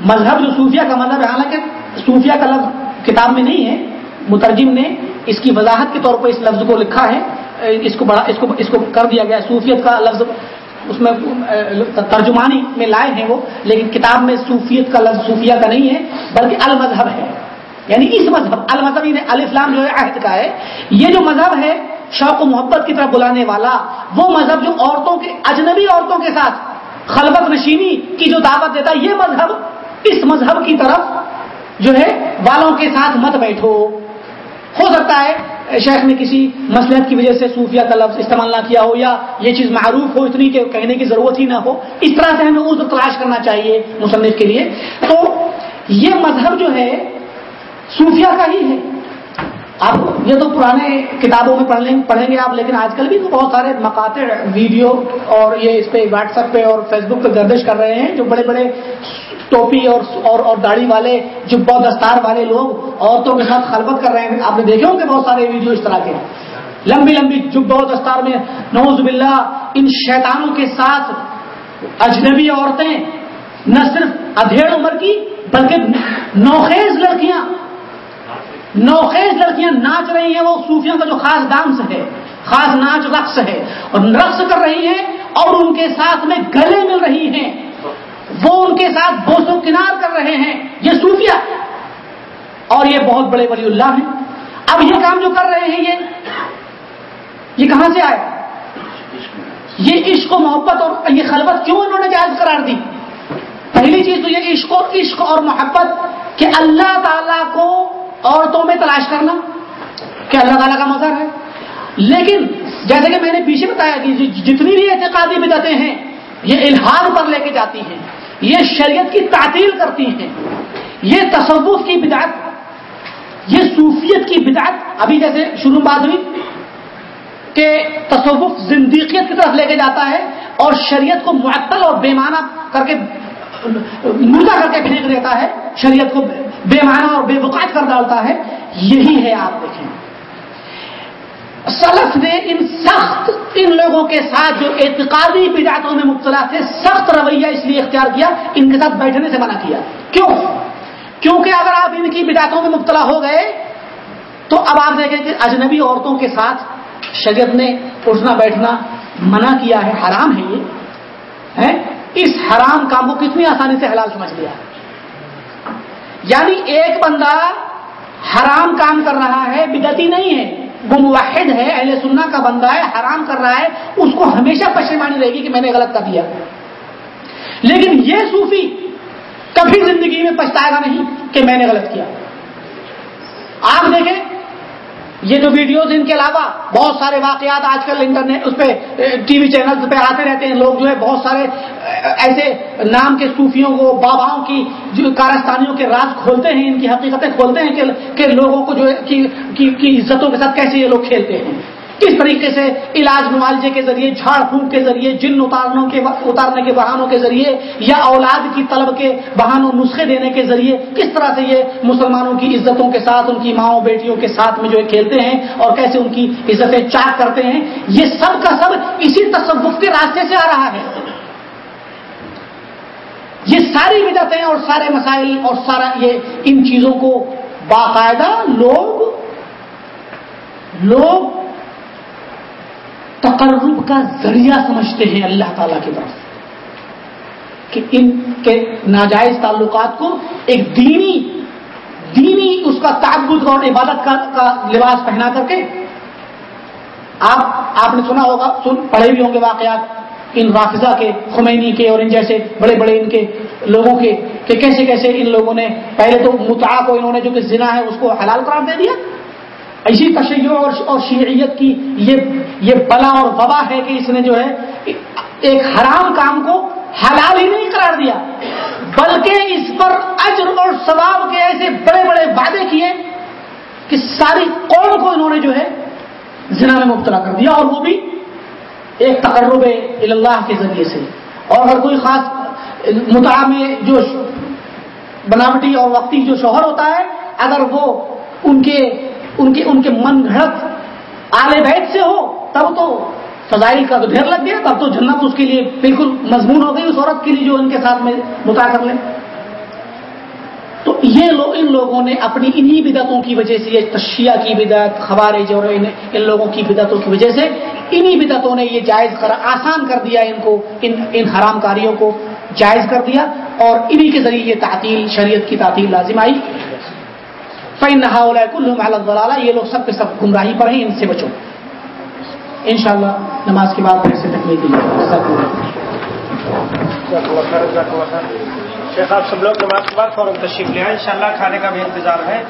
مذہب جو صوفیہ کا مذہب ہے، حالانکہ صوفیہ کا لفظ کتاب میں نہیں ہے، مترجم نے اس کی وضاحت کے طور پر اس لفظ کو لکھا ہے۔ اس کو بڑا اس کو اس کو کر دیا گیا۔ صوفیت کا لفظ اس میں ترجمانی میں لائے ہیں وہ، لیکن کتاب میں صوفیت کا لفظ صوفیہ کا نہیں ہے، بلکہ المذہب ہے۔ یعنی اس مذہب، المذہب یعنی الاسلام جو ہے، عہد کا ہے۔ یہ جو مذہب ہے، شوق و محبت کی طرف بلانے والا، وہ مذہب جو عورتوں کے، اجنبی عورتوں کے ساتھ خلبت نشینی کی جو دعوت دیتا ہے یہ مذہب اس مذہب کی طرف جو ہے، والوں کے ساتھ مت بیٹھو۔ ہو سکتا ہے شیخ نے کسی مسلحت کی وجہ سے صوفیہ کا لفظ استعمال نہ کیا ہو یا یہ چیز معروف ہو اتنی کہ کہنے کی ضرورت ہی نہ ہو، اس طرح سے ہمیں عذر تلاش کرنا چاہیے مصنف کے لیے۔ تو یہ مذہب جو ہے، صوفیہ کا ہی ہے۔ آپ یہ تو پرانے کتابوں میں پڑھ لیں، پڑھیں گے آپ، لیکن آج کل بھی تو بہت سارے مقاطع، ویڈیو اور یہ اس پہ واٹس ایپ پہ اور فیس بک پہ گردش کر رہے ہیں، جو بڑے بڑے ٹوپی اور اور, اور داڑھی والے جبا دستار والے لوگ عورتوں کے ساتھ خلبت کر رہے ہیں۔ آپ نے دیکھے ہوں گے بہت سارے ویڈیو اس طرح کے لمبی لمبی جب و دستار میں نوز باللہ ان شیطانوں کے ساتھ اجنبی عورتیں نہ صرف ادھیڑ عمر کی بلکہ نوخیز لڑکیاں نوخیز لڑکیاں ناچ رہی ہیں۔ وہ صوفیوں کا جو خاص ڈانس ہے خاص ناچ رقص ہے اور رقص کر رہی ہیں اور ان کے ساتھ میں گلے مل رہی ہیں۔ وہ ان کے ساتھ بوس و کنار کر رہے ہیں، یہ صوفیہ۔ اور یہ بہت بڑے ولی اللہ ہیں۔ اب یہ کام جو کر رہے ہیں، یہ یہ کہاں سے آئے؟ یہ عشق و محبت اور یہ خلوت کیوں انہوں نے جائز قرار دی؟ پہلی چیز تو یہ عشق اور عشق اور محبت کہ اللہ تعالی کو عورتوں میں تلاش کرنا، کہ اللہ تعالیٰ کا مظہر ہے۔ لیکن جیسے کہ میں نے پیچھے بتایا کہ جتنی بھی اعتقادی بدتیں ہیں، یہ الحاد پر لے کے جاتی ہیں۔ یہ شریعت کی تعطیل کرتی ہیں۔ یہ تصوف کی بدعت، یہ صوفیت کی بدعت۔ ابھی جیسے شروع بات ہوئی کہ تصوف زندیقیت کی طرف لے کے جاتا ہے اور شریعت کو معطل اور بے معنی کر کے مردہ کر کے پھینک دیتا ہے، شریعت کو بے معنی اور بے وقات کر ڈالتا ہے، یہی ہے آپ دیکھیں۔ سلف نے ان سخت ان لوگوں کے ساتھ جو اعتقادی بدعتوں میں مبتلا تھے، سخت رویہ اس لیے اختیار کیا، ان کے ساتھ بیٹھنے سے منع کیا۔ کیوں؟ کیونکہ اگر آپ ان کی بدعتوں میں مبتلا ہو گئے، تو اب آپ دیکھیں کہ اجنبی عورتوں کے ساتھ شریعت نے اٹھنا بیٹھنا منع کیا ہے، حرام ہے یہ۔ اس حرام کام کو کتنی آسانی سے حلال سمجھ لیا۔ یعنی ایک بندہ حرام کام کر رہا ہے بدتی نہیں ہے۔ وہ موحد ہے، اہل سننا کا بندہ ہے، حرام کر رہا ہے، اس کو ہمیشہ پشیمانی رہے گی کہ میں نے غلط کر دیا۔ لیکن یہ صوفی کبھی زندگی میں پچھتائے گا نہیں کہ میں نے غلط کیا۔ آپ دیکھیں یہ جو ویڈیوز ان کے علاوہ بہت سارے واقعات آج کل انٹرنیٹ اس پہ ٹی وی چینل پہ آتے رہتے ہیں۔ لوگ جو ہے بہت سارے ایسے نام کے صوفیوں کو، باباؤں کی، جو کارستانیوں کے راز کھولتے ہیں، ان کی حقیقتیں کھولتے ہیں کہ لوگوں کو جو ہے کی عزتوں کے ساتھ کیسے یہ لوگ کھیلتے ہیں۔ کس طریقے سے علاج معالجے کے ذریعے، جھاڑ پھونک کے ذریعے، جن اتارنوں کے اتارنے کے بہانوں کے ذریعے یا اولاد کی طلب کے بہانوں، نسخے دینے کے ذریعے، کس طرح سے یہ مسلمانوں کی عزتوں کے ساتھ، ان کی ماؤں بیٹیوں کے ساتھ میں جو ہے کھیلتے ہیں اور کیسے ان کی عزتیں چاک کرتے ہیں، یہ سب کا سب اسی تصوف کے راستے سے آ رہا ہے۔ یہ ساری بدتیں اور سارے مسائل اور سارا یہ ان چیزوں کو باقاعدہ لوگ لوگ تقرب کا ذریعہ سمجھتے ہیں اللہ تعالی کی طرف کہ ان کے ناجائز تعلقات کو ایک دینی دینی اس کا تعبد اور عبادت کا کا لباس پہنا کر کے آپ آپ نے سنا ہوگا، سن، پڑھے بھی ہوں گے واقعات ان رافضہ کے، خمینی کے اور ان جیسے بڑے بڑے ان کے لوگوں کے کہ کیسے کیسے ان لوگوں نے، پہلے تو متعا کو انہوں نے جو کہ زنا ہے اس کو حلال قرار دے دیا ایسی تشیع اور شیعیت کی یہ یہ بلا اور وبا ہے کہ اس نے جو ہے ایک حرام کام کو حلال ہی نہیں قرار دیا۔ بلکہ اس پر اجر اور ثواب کے ایسے بڑے بڑے وعدے کیے کہ ساری قوم کو انہوں نے جو ہے زنا میں مبتلا کر دیا اور وہ بھی ایک تقرب اللہ کے ذریعے سے۔ اور اگر کوئی خاص متع میں جو بناوٹی اور وقتی جو شوہر ہوتا ہے، اگر وہ ان کے ان کے ان کے من گھڑت آلے بیت سے ہو، تب تو فضائل کا تو ڈھیر لگ گیا، تب تو جنت اس کے لیے بالکل مضمون ہو گئی، اس عورت کے لیے جو ان کے ساتھ میں متا کر لیں۔ تو یہ لوگ ان لوگوں نے اپنی انہی بدعتوں کی وجہ سے، یہ تشیہ کی بدعت، خوارج اور ان لوگوں کی بدعتوں کی وجہ سے انہی بدعتوں نے یہ جائز کر آسان کر دیا ان کو، ان ان حرام کاریوں کو جائز کر دیا اور انہی کے ذریعے یہ تعطیل، شریعت کی تعطیل لازم آئی۔ فین نہا کل یہ لوگ سب کے سب گمراہی پر ہیں، ان سے بچو۔ انشاءاللہ نماز کے بعد پھر سے تکمیل شیخ، آپ سب لوگ نماز کے بعد فوراً تشریف لے آئے انشاءاللہ کھانے کا بھی انتظار ہے۔